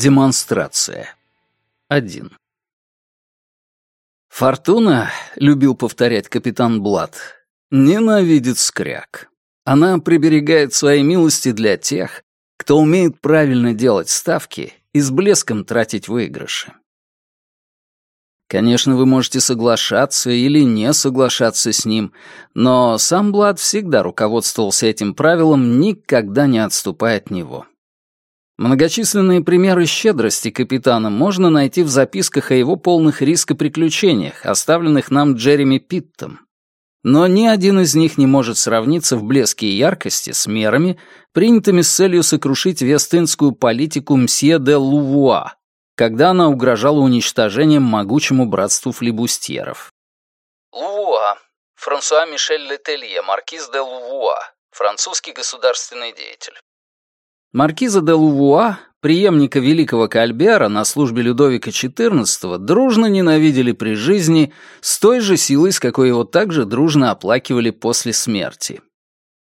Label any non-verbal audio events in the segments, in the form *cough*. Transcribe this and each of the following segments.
Демонстрация. 1. Фортуна, любил повторять капитан Блад, ненавидит скряк. Она приберегает свои милости для тех, кто умеет правильно делать ставки и с блеском тратить выигрыши. Конечно, вы можете соглашаться или не соглашаться с ним, но сам Блад всегда руководствовался этим правилом, никогда не отступая от него. Многочисленные примеры щедрости капитана можно найти в записках о его полных риска приключениях, оставленных нам Джереми Питтом. Но ни один из них не может сравниться в блеске и яркости с мерами, принятыми с целью сокрушить вестынскую политику мсье де Лувуа, когда она угрожала уничтожением могучему братству флибустьеров. Лувуа. Франсуа Мишель Летелье, маркиз де Лувуа, французский государственный деятель. Маркиза де Лувуа, преемника великого Кальбера на службе Людовика XIV, дружно ненавидели при жизни с той же силой, с какой его также дружно оплакивали после смерти.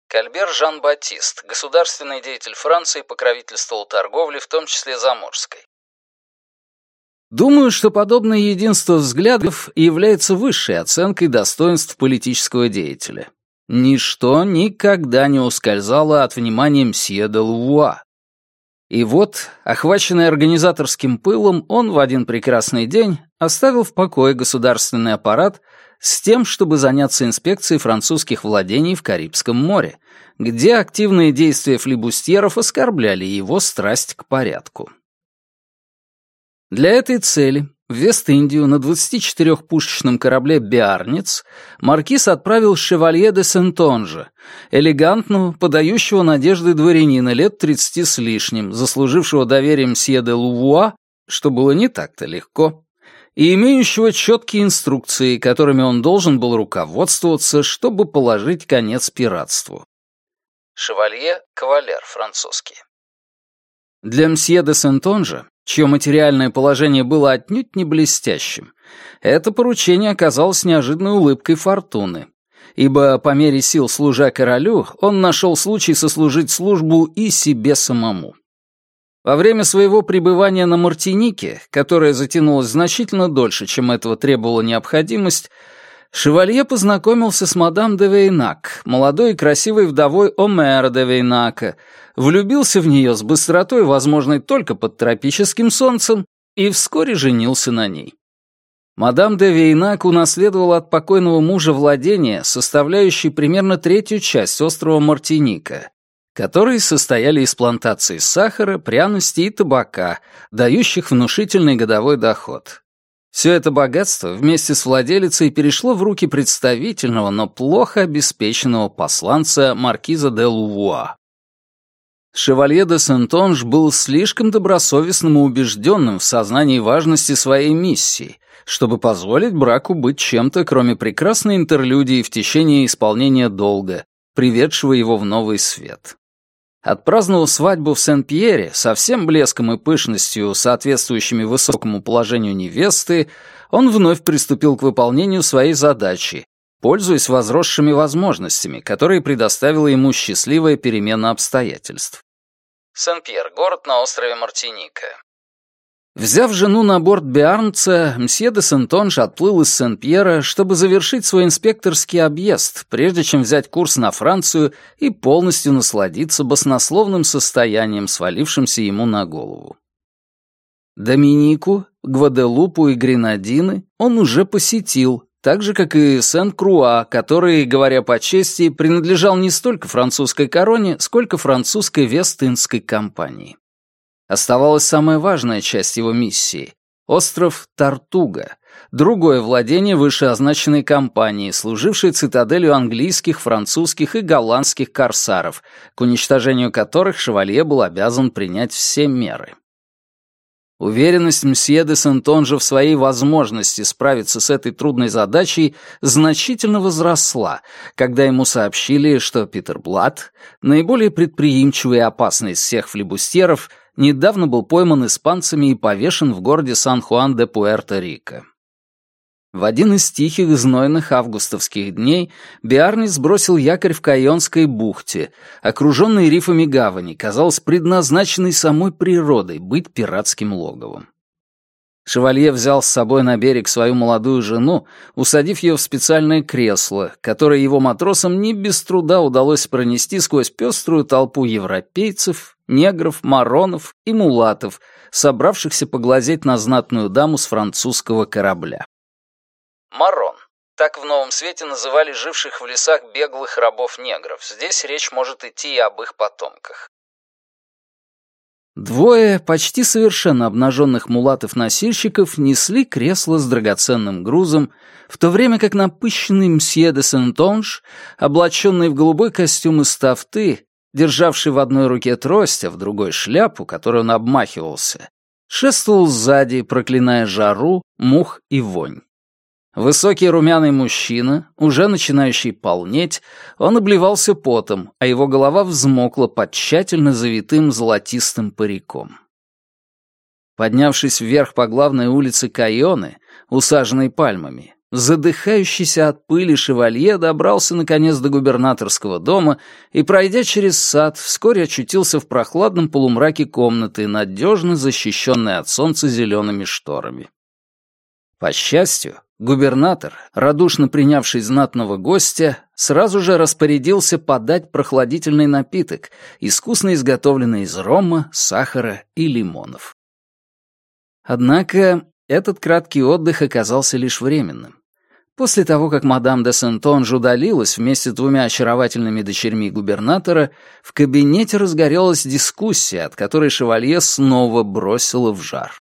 Кальбер Жан-Батист, государственный деятель Франции, покровительствовал торговле, в том числе заморской. Думаю, что подобное единство взглядов является высшей оценкой достоинств политического деятеля. Ничто никогда не ускользало от внимания мсье де Лувуа. И вот, охваченный организаторским пылом, он в один прекрасный день оставил в покое государственный аппарат с тем, чтобы заняться инспекцией французских владений в Карибском море, где активные действия флибустьеров оскорбляли его страсть к порядку. Для этой цели в Вест-Индию на 24-пушечном корабле «Биарниц» маркиз отправил шевалье де Сентонжа, элегантного, подающего надежды дворянина лет 30 с лишним, заслужившего доверие мсье де Лувуа, что было не так-то легко, и имеющего четкие инструкции, которыми он должен был руководствоваться, чтобы положить конец пиратству. Шевалье — кавалер французский. Для мсье де Сентонжа чье материальное положение было отнюдь не блестящим, это поручение оказалось неожиданной улыбкой фортуны, ибо по мере сил служа королю он нашел случай сослужить службу и себе самому. Во время своего пребывания на Мартинике, которое затянулось значительно дольше, чем этого требовала необходимость, Шевалье познакомился с мадам де Вейнак, молодой и красивой вдовой Омера де Вейнака, влюбился в нее с быстротой, возможной только под тропическим солнцем, и вскоре женился на ней. Мадам де Вейнак унаследовала от покойного мужа владения, составляющие примерно третью часть острова Мартиника, которые состояли из плантаций сахара, пряностей и табака, дающих внушительный годовой доход. Все это богатство вместе с владелицей перешло в руки представительного, но плохо обеспеченного посланца маркиза де Лувуа. Шевалье де Сентонж был слишком добросовестным и убежденным в сознании важности своей миссии, чтобы позволить браку быть чем-то, кроме прекрасной интерлюдии в течение исполнения долга, приведшего его в новый свет. Отпраздновав свадьбу в Сен-Пьере со всем блеском и пышностью, соответствующими высокому положению невесты, он вновь приступил к выполнению своей задачи, пользуясь возросшими возможностями, которые предоставила ему счастливая перемена обстоятельств. Сен-Пьер — город на острове Мартиника. Взяв жену на борт Биарнца, мсье де Сентонж отплыл из Сен-Пьера, чтобы завершить свой инспекторский объезд, прежде чем взять курс на Францию и полностью насладиться баснословным состоянием, свалившимся ему на голову. Доминику, Гваделупу и Гренадины он уже посетил, так же, как и Сен-Круа, который, говоря по чести, принадлежал не столько французской короне, сколько французской Вест-Индской компании. Оставалась самая важная часть его миссии — остров Тартуга, другое владение вышеозначенной компании, служившей цитаделью английских, французских и голландских корсаров, к уничтожению которых Шевалье был обязан принять все меры. Уверенность мсье де Сентонжа в своей возможности справиться с этой трудной задачей значительно возросла, когда ему сообщили, что Питер Блад, наиболее предприимчивый и опасный из всех флебустьеров, недавно был пойман испанцами и повешен в городе Сан-Хуан де Пуэрто-Рико. В один из тихих, знойных августовских дней Биарни сбросил якорь в Кайонской бухте, окруженной рифами гавани, казалось предназначенной самой природой быть пиратским логовом. Шевалье взял с собой на берег свою молодую жену, усадив ее в специальное кресло, которое его матросам не без труда удалось пронести сквозь пеструю толпу европейцев, негров, маронов и мулатов, собравшихся поглазеть на знатную даму с французского корабля. Марон. Так в Новом Свете называли живших в лесах беглых рабов-негров. Здесь речь может идти и об их потомках. Двое почти совершенно обнаженных мулатов-носильщиков несли кресло с драгоценным грузом, в то время как напыщенный мсье де Сентонж, облаченный в голубой костюм из тафты, державший в одной руке трость, а в другой шляпу, которой он обмахивался, шествовал сзади, проклиная жару, мух и вонь. Высокий румяный мужчина, уже начинающий полнеть, он обливался потом, а его голова взмокла под тщательно завитым золотистым париком. Поднявшись вверх по главной улице Кайоны, усаженной пальмами, задыхающийся от пыли шевалье добрался наконец до губернаторского дома и, пройдя через сад, вскоре очутился в прохладном полумраке комнаты, надежно защищенной от солнца зелеными шторами. По счастью, Губернатор, радушно принявший знатного гостя, сразу же распорядился подать прохладительный напиток, искусно изготовленный из рома, сахара и лимонов. Однако этот краткий отдых оказался лишь временным. После того, как мадам де Сентонж удалилась вместе с двумя очаровательными дочерьми губернатора, в кабинете разгорелась дискуссия, от которой шевалье снова бросило в жар.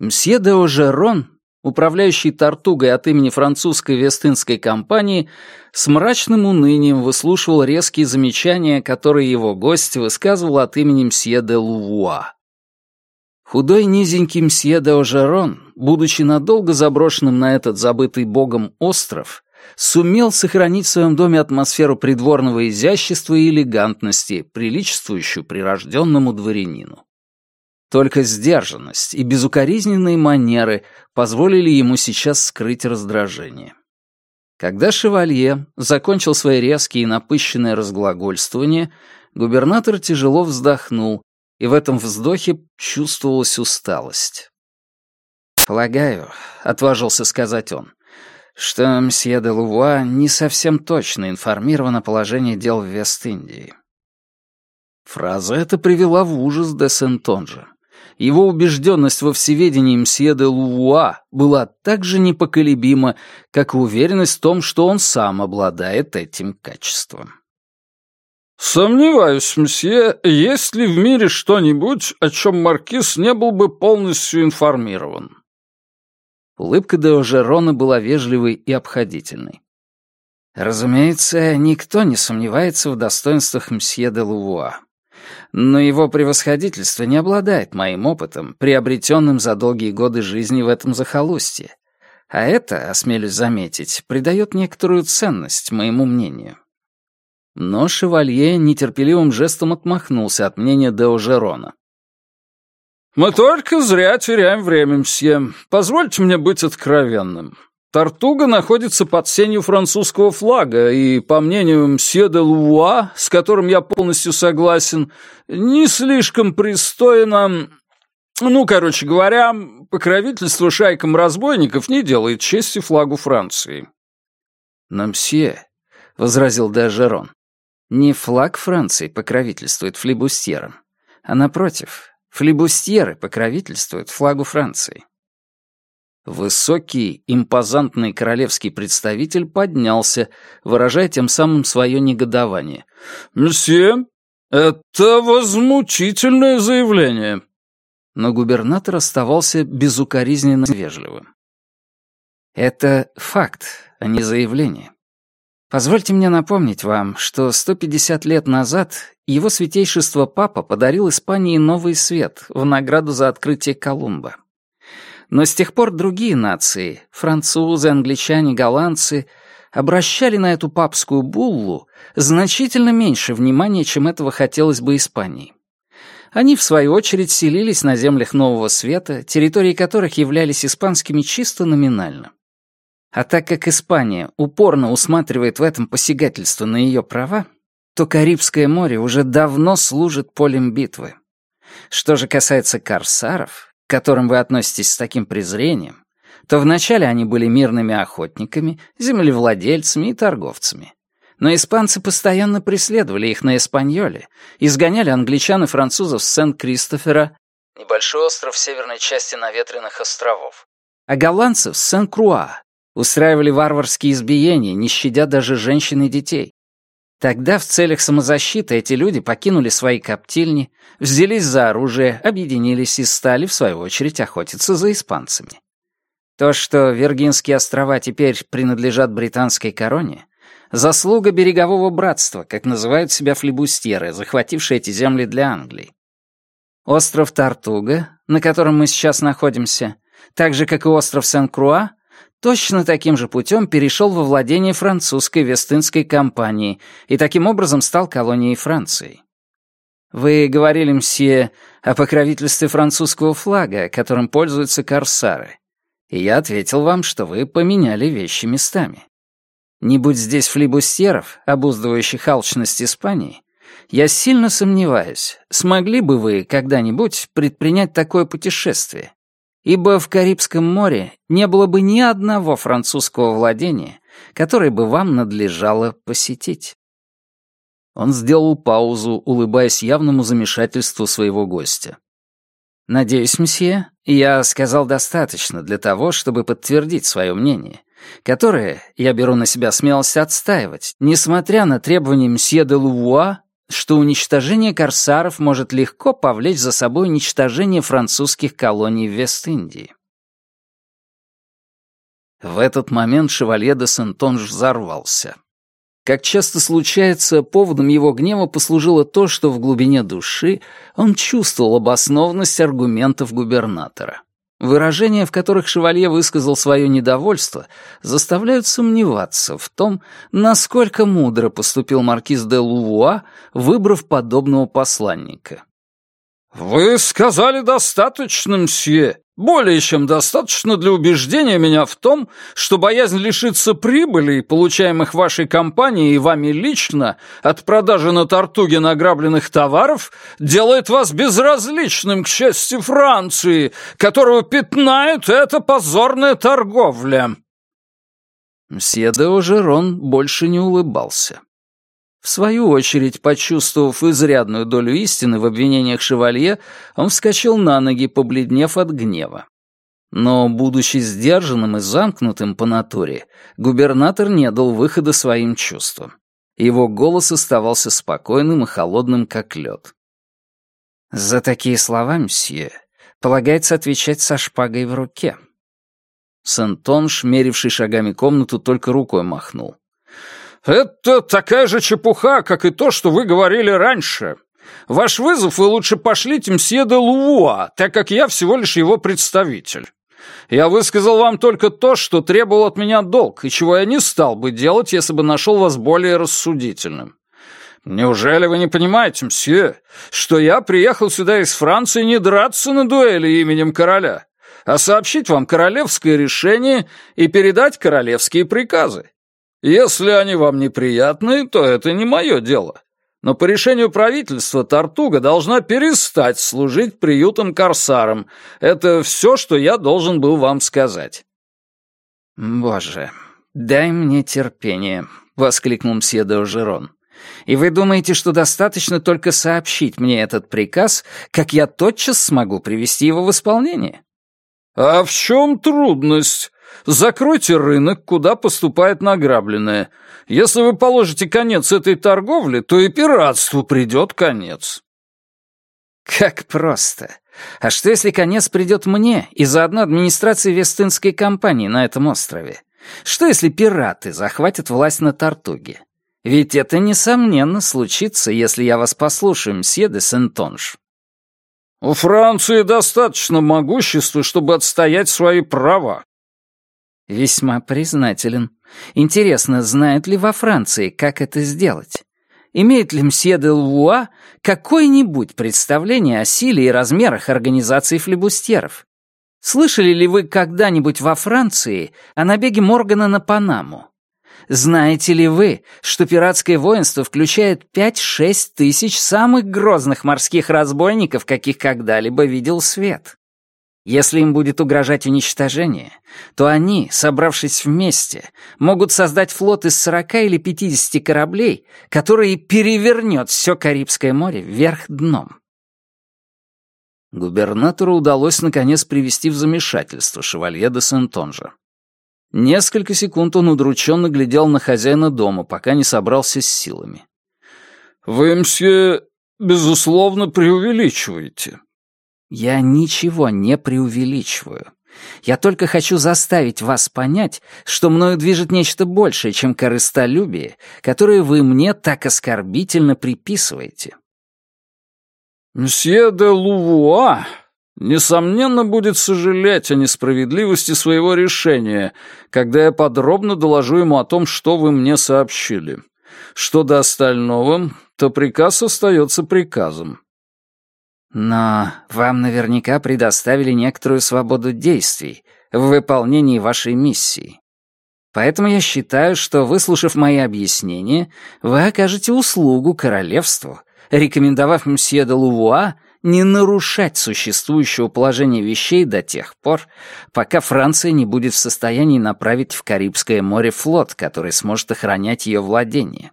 Мсье де Ожерон управляющий Тартугой от имени французской Вестынской компании, с мрачным унынием выслушивал резкие замечания, которые его гость высказывал от имени мсье де Лувуа. Худой низенький мсье де Ожерон, будучи надолго заброшенным на этот забытый богом остров, сумел сохранить в своем доме атмосферу придворного изящества и элегантности, приличествующую прирожденному дворянину. Только сдержанность и безукоризненные манеры позволили ему сейчас скрыть раздражение. Когда шевалье закончил свои резкие и напыщенные разглагольствования, губернатор тяжело вздохнул, и в этом вздохе чувствовалась усталость. «Полагаю», — отважился сказать он, — что мсье де Лувуа не совсем точно информирован о положении дел в Вест-Индии. Фраза эта привела в ужас де Сентонжа. Его убежденность во всеведении мсье де Лувуа была так же непоколебима, как и уверенность в том, что он сам обладает этим качеством. «Сомневаюсь, мсье, есть ли в мире что-нибудь, о чем маркиз не был бы полностью информирован?» Улыбка де Ожерона была вежливой и обходительной. Разумеется, никто не сомневается в достоинствах мсье де Лувуа но его превосходительство не обладает моим опытом, приобретенным за долгие годы жизни в этом захолустье. А это, осмелюсь заметить, придает некоторую ценность моему мнению. Но шевалье нетерпеливым жестом отмахнулся от мнения Део Жерона. «Мы только зря теряем время, мсье. Позвольте мне быть откровенным. Тартуга находится под сенью французского флага, и, по мнению мсье де Луа, с которым я полностью согласен, не слишком пристойно... Ну, короче говоря, покровительство шайкам разбойников не делает чести флагу Франции. «Но, мсье», — возразил Дажерон, — «не флаг Франции покровительствует флибустьерам, а, напротив, флибустьеры покровительствуют флагу Франции». Высокий, импозантный королевский представитель поднялся, выражая тем самым свое негодование. «Мсье, это возмутительное заявление!» Но губернатор оставался безукоризненно вежливым. «Это факт, а не заявление. Позвольте мне напомнить вам, что 150 лет назад его святейшество Папа подарил Испании новый свет в награду за открытие Колумба. Но с тех пор другие нации, французы, англичане, голландцы, обращали на эту папскую буллу значительно меньше внимания, чем этого хотелось бы Испании. Они, в свою очередь, селились на землях Нового Света, территории которых являлись испанскими чисто номинально. А так как Испания упорно усматривает в этом посягательство на ее права, то Карибское море уже давно служит полем битвы. Что же касается корсаров, которым вы относитесь с таким презрением, то вначале они были мирными охотниками, землевладельцами и торговцами. Но испанцы постоянно преследовали их на Эспаньоле, изгоняли англичан и французов с Сен-Кристофера, небольшой остров в северной части наветренных островов, а голландцев с Сен-Круа, устраивали варварские избиения, не щадя даже женщин и детей. Тогда в целях самозащиты эти люди покинули свои коптильни, взялись за оружие, объединились и стали, в свою очередь, охотиться за испанцами. То, что Виргинские острова теперь принадлежат британской короне, заслуга берегового братства, как называют себя флибустьеры, захватившие эти земли для Англии. Остров Тартуга, на котором мы сейчас находимся, так же, как и остров Сен-Круа, точно таким же путем перешел во владение французской Вестынской компании и таким образом стал колонией Франции. Вы говорили, мсье, о покровительстве французского флага, которым пользуются корсары. И я ответил вам, что вы поменяли вещи местами. Не будь здесь флибустьеров, обуздывающих алчность Испании, я сильно сомневаюсь, смогли бы вы когда-нибудь предпринять такое путешествие, ибо в Карибском море не было бы ни одного французского владения, которое бы вам надлежало посетить. Он сделал паузу, улыбаясь явному замешательству своего гостя. «Надеюсь, мсье, я сказал достаточно для того, чтобы подтвердить свое мнение, которое я беру на себя смелость отстаивать, несмотря на требования мсье де Лувуа что уничтожение корсаров может легко повлечь за собой уничтожение французских колоний в Вест-Индии. В этот момент шевалье де Сентонж взорвался. Как часто случается, поводом его гнева послужило то, что в глубине души он чувствовал обоснованность аргументов губернатора. Выражения, в которых шевалье высказал свое недовольство, заставляют сомневаться в том, насколько мудро поступил маркиз де Лувуа, выбрав подобного посланника. «Вы сказали достаточно, мсье. Более чем достаточно для убеждения меня в том, что боязнь лишиться прибыли, получаемых вашей компанией и вами лично, от продажи на Тартуге награбленных товаров, делает вас безразличным к чести Франции, которую пятнает эта позорная торговля». Мсье де Ожерон больше не улыбался. В свою очередь, почувствовав изрядную долю истины в обвинениях шевалье, он вскочил на ноги, побледнев от гнева. Но, будучи сдержанным и замкнутым по натуре, губернатор не дал выхода своим чувствам. Его голос оставался спокойным и холодным, как лед. «За такие слова, мсье, полагается отвечать со шпагой в руке». Сентонш, меривший шагами комнату, только рукой махнул. «Это такая же чепуха, как и то, что вы говорили раньше. Ваш вызов вы лучше пошлите мсье де Лувуа, так как я всего лишь его представитель. Я высказал вам только то, что требовал от меня долг, и чего я не стал бы делать, если бы нашел вас более рассудительным. Неужели вы не понимаете, мсье, что я приехал сюда из Франции не драться на дуэли именем короля, а сообщить вам королевское решение и передать королевские приказы? Если они вам неприятны, то это не мое дело. Но по решению правительства Тартуга должна перестать служить приютом корсарам. Это все, что я должен был вам сказать». «Боже, дай мне терпение», — воскликнул мсье де. «И вы думаете, что достаточно только сообщить мне этот приказ, как я тотчас смогу привести его в исполнение?» «А в чем трудность?» Закройте рынок, куда поступает награбленное. Если вы положите конец этой торговле, то и пиратству придет конец». «Как просто. А что, если конец придет мне и заодно администрации Вестынской компании на этом острове? Что, если пираты захватят власть на Тартуге? Ведь это, несомненно, случится, если я вас послушаю, мсье де Сентонж». «У Франции достаточно могущества, чтобы отстоять свои права», Весьма признателен. Интересно, знают ли во Франции, как это сделать? имеет ли мсье де Луа какое-нибудь представление о силе и размерах организации флебустьеров? Слышали ли вы когда-нибудь во Франции о набеге Моргана на Панаму? Знаете ли вы, что пиратское воинство включает 5-6 тысяч самых грозных морских разбойников, каких когда-либо видел свет? Если им будет угрожать уничтожение, то они, собравшись вместе, могут создать флот из 40 или 50 кораблей, который перевернет все Карибское море вверх дном. Губернатору удалось наконец привести в замешательство шевалье де Сентонжа. Несколько секунд он удрученно глядел на хозяина дома, пока не собрался с силами. «Вы, мсье, безусловно, преувеличиваете». «Я ничего не преувеличиваю. Я только хочу заставить вас понять, что мною движет нечто большее, чем корыстолюбие, которое вы мне так оскорбительно приписываете». «Мсье де Лувуа несомненно, будет сожалеть о несправедливости своего решения, когда я подробно доложу ему о том, что вы мне сообщили. Что до остального, то приказ остается приказом. Но вам наверняка предоставили некоторую свободу действий в выполнении вашей миссии. Поэтому я считаю, что, выслушав мои объяснения, вы окажете услугу королевству, рекомендовав мсье де Лувуа не нарушать существующего положения вещей до тех пор, пока Франция не будет в состоянии направить в Карибское море флот, который сможет охранять ее владение.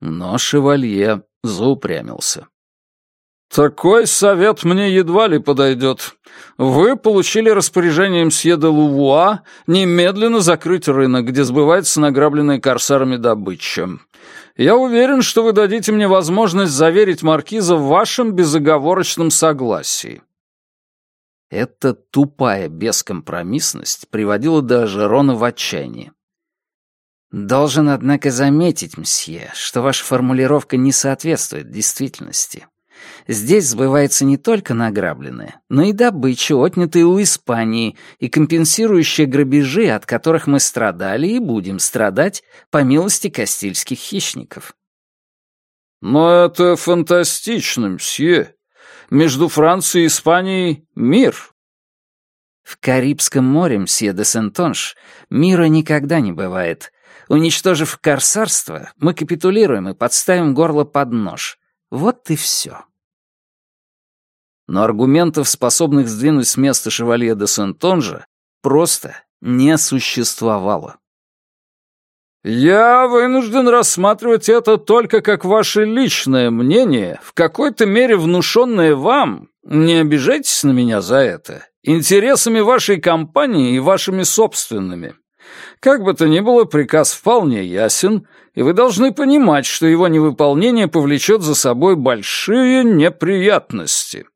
Но шевалье заупрямился. «Такой совет мне едва ли подойдет. Вы получили распоряжение мсье де Лувуа немедленно закрыть рынок, где сбывается награбленная корсарами добыча. Я уверен, что вы дадите мне возможность заверить маркиза в вашем безоговорочном согласии». Эта тупая бескомпромиссность приводила даже Рона в отчаяние. «Должен, однако, заметить, мсье, что ваша формулировка не соответствует действительности. Здесь сбывается не только награбленное, но и добыча, отнятая у Испании и компенсирующая грабежи, от которых мы страдали и будем страдать по милости кастильских хищников. Но это фантастично, мсье. Между Францией и Испанией мир. В Карибском море, мсье де Сентонж, мира никогда не бывает. Уничтожив корсарство, мы капитулируем и подставим горло под нож. Вот и все но аргументов, способных сдвинуть с места шевалье де Сентонжа, просто не существовало. «Я вынужден рассматривать это только как ваше личное мнение, в какой-то мере внушенное вам, не обижайтесь на меня за это, интересами вашей компании и вашими собственными. Как бы то ни было, приказ вполне ясен, и вы должны понимать, что его невыполнение повлечет за собой большие неприятности».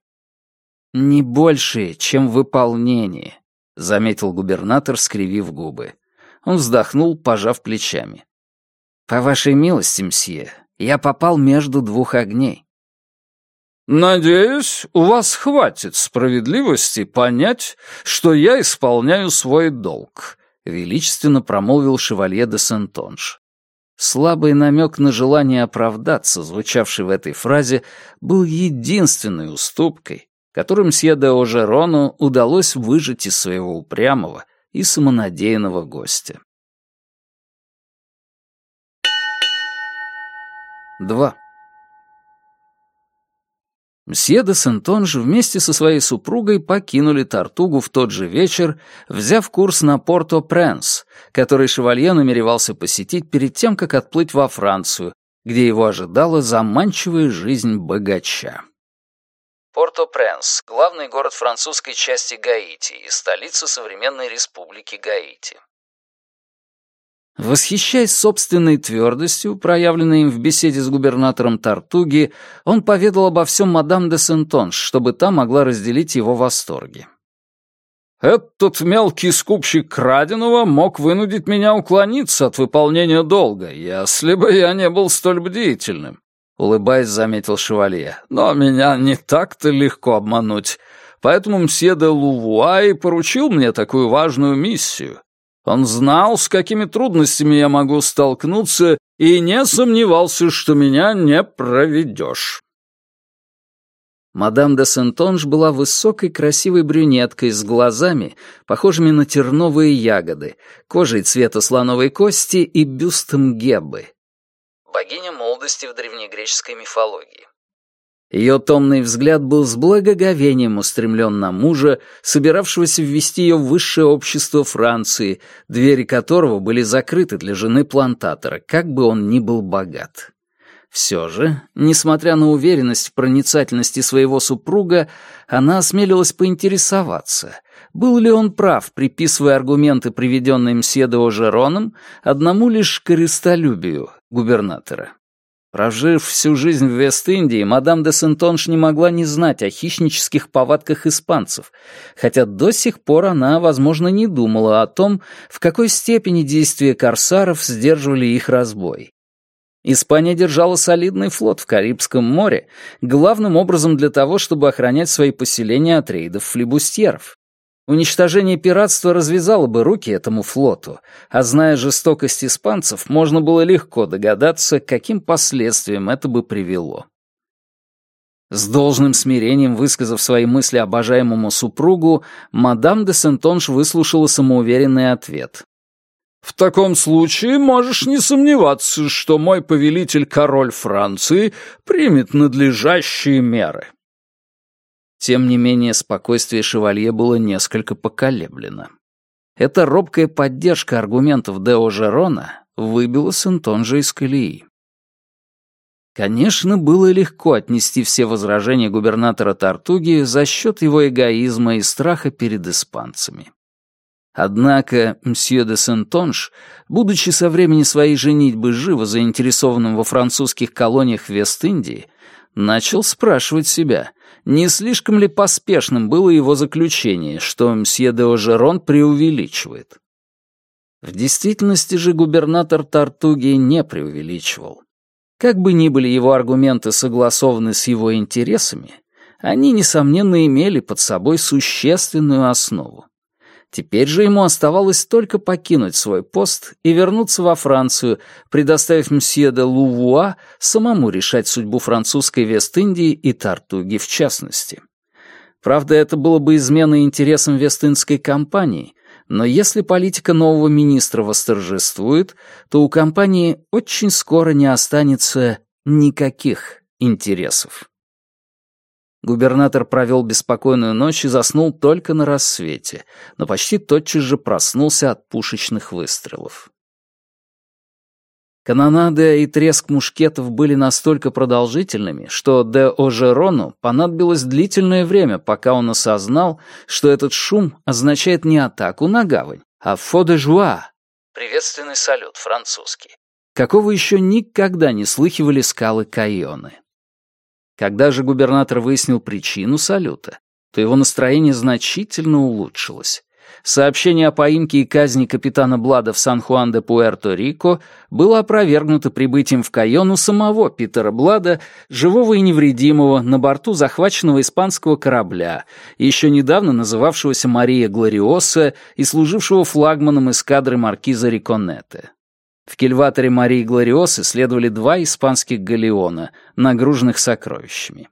«Не больше, чем выполнение», — заметил губернатор, скривив губы. Он вздохнул, пожав плечами. «По вашей милости, мсье, я попал между двух огней». «Надеюсь, у вас хватит справедливости понять, что я исполняю свой долг», — величественно промолвил шевалье де Сентонж. Слабый намек на желание оправдаться, звучавший в этой фразе, был единственной уступкой, которым мсье де Ожерону удалось выжить из своего упрямого и самонадеянного гостя. 2. Мсье де Сентонж вместе со своей супругой покинули Тартугу в тот же вечер, взяв курс на Порто-Пренс, который шевалье намеревался посетить перед тем, как отплыть во Францию, где его ожидала заманчивая жизнь богача. Порто-Пренс – главный город французской части Гаити и столица современной республики Гаити. Восхищаясь собственной твердостью, проявленной им в беседе с губернатором Тартуги, он поведал обо всем мадам де Сентонж, чтобы та могла разделить его восторги. «Этот мелкий скупщик краденого мог вынудить меня уклониться от выполнения долга, если бы я не был столь бдительным. — улыбаясь, заметил шевалье. «Но меня не так-то легко обмануть. Поэтому мсье де Лувуа и поручил мне такую важную миссию. Он знал, с какими трудностями я могу столкнуться, и не сомневался, что меня не проведешь. Мадам де Сентонж была высокой красивой брюнеткой с глазами, похожими на терновые ягоды, кожей цвета слоновой кости и бюстом Геббы. Богиня молодости в древнегреческой мифологии. Ее томный взгляд был с благоговением устремлен на мужа, собиравшегося ввести ее в высшее общество Франции, двери которого были закрыты для жены плантатора, как бы он ни был богат. Все же, несмотря на уверенность в проницательности своего супруга, она осмелилась поинтересоваться, был ли он прав, приписывая аргументы, приведенные мсье де Ожероном, одному лишь корыстолюбию губернатора. Прожив всю жизнь в Вест-Индии, мадам де Сентонш не могла не знать о хищнических повадках испанцев, хотя до сих пор она, возможно, не думала о том, в какой степени действия корсаров сдерживали их разбой. Испания держала солидный флот в Карибском море, главным образом для того, чтобы охранять свои поселения от рейдов флибустьеров. Уничтожение пиратства развязало бы руки этому флоту, а зная жестокость испанцев, можно было легко догадаться, каким последствиям это бы привело. С должным смирением высказав свои мысли обожаемому супругу, мадам де Сентонж выслушала самоуверенный ответ. В таком случае можешь не сомневаться, что мой повелитель король Франции примет надлежащие меры. Тем не менее, спокойствие шевалье было несколько поколеблено. Эта робкая поддержка аргументов Део Жерона выбила Сентонжа из колеи. Конечно, было легко отнести все возражения губернатора Тартуги за счет его эгоизма и страха перед испанцами. Однако мсье де Сентонж, будучи со времени своей женитьбы живо заинтересованным во французских колониях Вест-Индии, начал спрашивать себя, не слишком ли поспешным было его заключение, что мсье де Ожерон преувеличивает. В действительности же губернатор Тартуги не преувеличивал. Как бы ни были его аргументы согласованы с его интересами, они, несомненно, имели под собой существенную основу. Теперь же ему оставалось только покинуть свой пост и вернуться во Францию, предоставив мсье де Лувуа самому решать судьбу французской Вест-Индии и Тартуги в частности. Правда, это было бы изменой интересам Вест-Индской компании, но если политика нового министра восторжествует, то у компании очень скоро не останется никаких интересов. Губернатор провел беспокойную ночь и заснул только на рассвете, но почти тотчас же проснулся от пушечных выстрелов. Канонада и треск мушкетов были настолько продолжительными, что де Ожерону понадобилось длительное время, пока он осознал, что этот шум означает не атаку на гавань, а «фо де жуа» — приветственный салют французский, какого еще никогда не слыхивали скалы Кайоны. Когда же губернатор выяснил причину салюта, то его настроение значительно улучшилось. Сообщение о поимке и казни капитана Блада в Сан-Хуан-де-Пуэрто-Рико было опровергнуто прибытием в Кайону самого Питера Блада, живого и невредимого, на борту захваченного испанского корабля, еще недавно называвшегося Мария Глориоса и служившего флагманом эскадры маркиза Риконетте. В кильваторе Марии Глориосы следовали два испанских галеона, нагруженных сокровищами.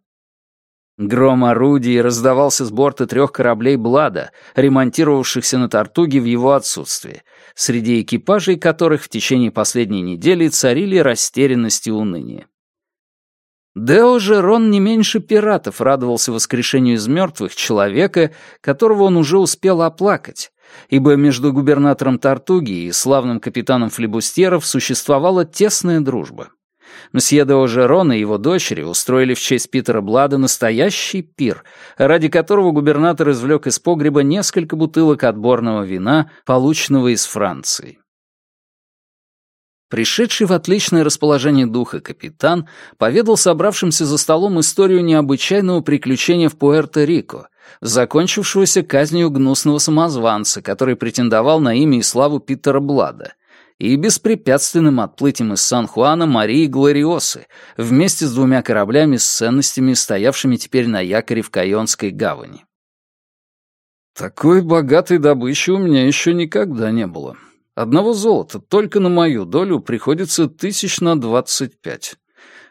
Гром орудий раздавался с борта трех кораблей Блада, ремонтировавшихся на Тартуге в его отсутствие, среди экипажей которых в течение последней недели царили растерянность и уныние. Део Жерон не меньше пиратов радовался воскрешению из мертвых человека, которого он уже успел оплакать, ибо между губернатором Тартуги и славным капитаном флебустеров существовала тесная дружба. Мсье де Ожерон и его дочери устроили в честь Питера Блада настоящий пир, ради которого губернатор извлек из погреба несколько бутылок отборного вина, полученного из Франции. Пришедший в отличное расположение духа капитан поведал собравшимся за столом историю необычайного приключения в Пуэрто-Рико, закончившегося казнью гнусного самозванца, который претендовал на имя и славу Питера Блада, и беспрепятственным отплытием из Сан-Хуана Марии Глориосы вместе с двумя кораблями с ценностями, стоявшими теперь на якоре в Кайонской гавани. Такой богатой добычи у меня еще никогда не было. Одного золота только на мою долю приходится тысяч на двадцать пять.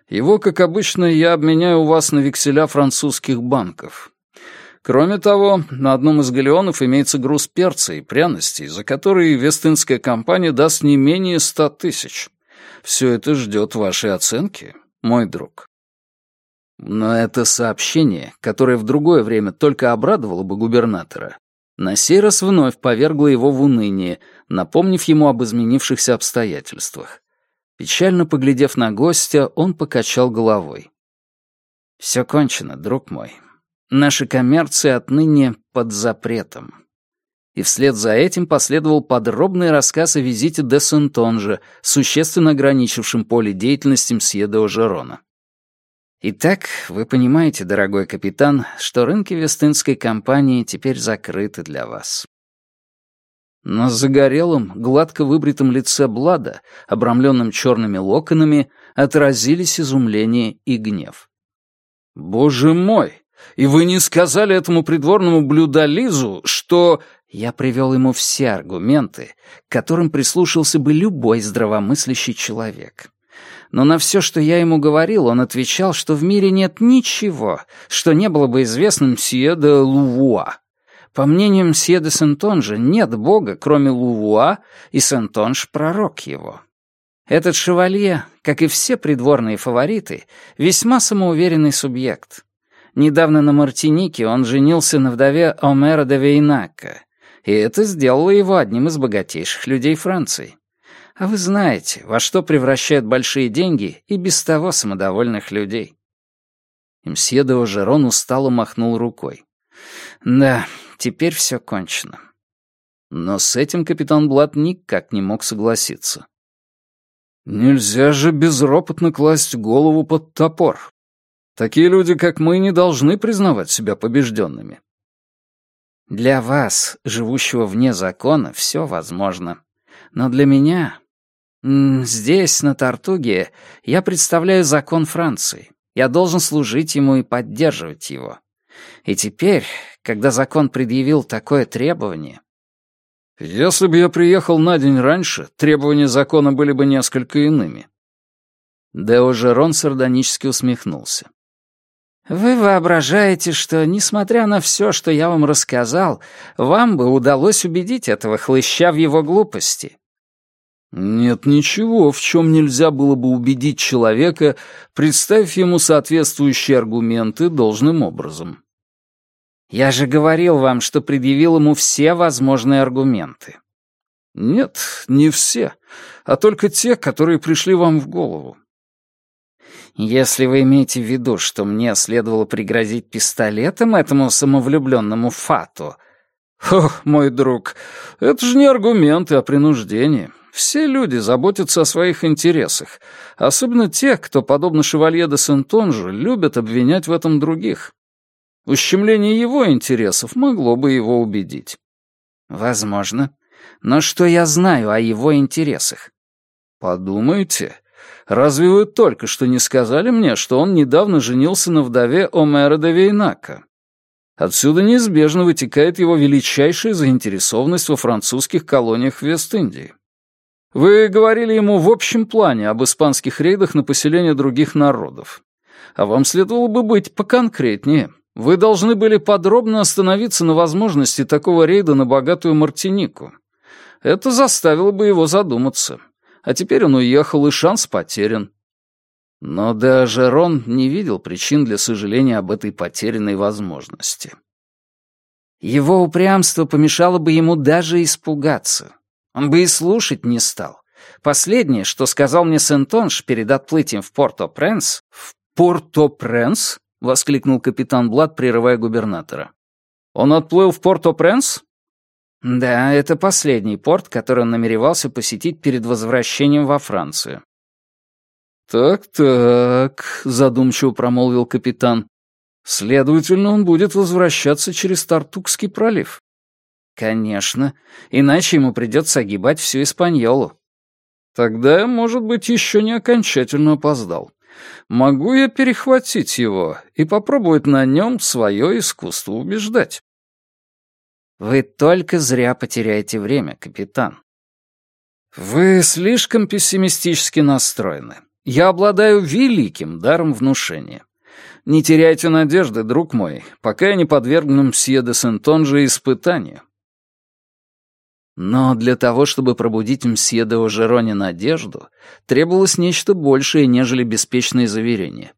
Его, как обычно, я обменяю у вас на векселя французских банков. Кроме того, на одном из галеонов имеется груз перца и пряностей, за которые Вестинская компания даст не менее ста тысяч. Все это ждет вашей оценки, мой друг. Но это сообщение, которое в другое время только обрадовало бы губернатора, на сей раз вновь повергло его в уныние, напомнив ему об изменившихся обстоятельствах. Печально поглядев на гостя, он покачал головой. «Все кончено, друг мой. Наша коммерция отныне под запретом». И вслед за этим последовал подробный рассказ о визите де Сентонжа, существенно ограничившем поле деятельности мсье де Ожерона. Итак, вы понимаете, дорогой капитан, что рынки Вестынской компании теперь закрыты для вас. На загорелом, гладко выбритом лице Блада, обрамленном черными локонами, отразились изумление и гнев. «Боже мой! И вы не сказали этому придворному блюдолизу, что...» Я привел ему все аргументы, к которым прислушался бы любой здравомыслящий человек но на все, что я ему говорил, он отвечал, что в мире нет ничего, что не было бы известно мсье де Лувуа. По мнению мсье де Сентонжа, нет бога, кроме Лувуа, и Сентонж — пророк его. Этот шевалье, как и все придворные фавориты, весьма самоуверенный субъект. Недавно на Мартинике он женился на вдове Омера де Вейнака, и это сделало его одним из богатейших людей Франции. А вы знаете, во что превращают большие деньги и без того самодовольных людей. Мсье де Ожерон устало махнул рукой. Да, теперь все кончено. Но с этим капитан Блат никак не мог согласиться. Нельзя же безропотно класть голову под топор. Такие люди, как мы, не должны признавать себя побежденными. Для вас, живущего вне закона, все возможно. Но для меня Здесь, на Тартуге, я представляю закон Франции. Я должен служить ему и поддерживать его. И теперь, когда закон предъявил такое требование... Если бы я приехал на день раньше, требования закона были бы несколько иными. Део Жерон сардонически усмехнулся. «Вы воображаете, что, несмотря на все, что я вам рассказал, вам бы удалось убедить этого хлыща в его глупости?» Нет ничего, в чем нельзя было бы убедить человека, представив ему соответствующие аргументы должным образом. Я же говорил вам, что предъявил ему все возможные аргументы. Нет, не все, а только те, которые пришли вам в голову. Если вы имеете в виду, что мне следовало пригрозить пистолетом этому самовлюбленному фату... Ох, мой друг, это же не аргументы, а принуждение. Все люди заботятся о своих интересах, особенно те, кто, подобно шевалье де Сентонжу, любят обвинять в этом других. Ущемление его интересов могло бы его убедить. Возможно. Но что я знаю о его интересах? Подумайте. Разве вы только что не сказали мне, что он недавно женился на вдове Омера де Вейнака? Отсюда неизбежно вытекает его величайшая заинтересованность во французских колониях Вест-Индии. Вы говорили ему в общем плане об испанских рейдах на поселение других народов. А вам следовало бы быть поконкретнее. Вы должны были подробно остановиться на возможности такого рейда на богатую Мартинику. Это заставило бы его задуматься. А теперь он уехал, и шанс потерян. Но де Жерон не видел причин для сожаления об этой потерянной возможности. Его упрямство помешало бы ему даже испугаться. Он бы и слушать не стал. Последнее, что сказал мне Сентонж перед отплытием в Порто-Пренс... «В Порто-Пренс?» — воскликнул капитан Блад, прерывая губернатора. «Он отплыл в Порто-Пренс?» «Да, это последний порт, который он намеревался посетить перед возвращением во Францию». «Так-так», — задумчиво промолвил капитан. «Следовательно, он будет возвращаться через Тартукский пролив». Конечно, иначе ему придется огибать всю Испаньолу. Тогда, может быть, еще не окончательно опоздал. Могу я перехватить его и попробовать на нем свое искусство убеждать. Вы только зря потеряете время, капитан. Вы слишком пессимистически настроены. Я обладаю великим даром внушения. Не теряйте надежды, друг мой, пока я не подвергну мсье де Сентонже испытанию. Но для того, чтобы пробудить мсье де Ожероне надежду, требовалось нечто большее, нежели беспечные заверения.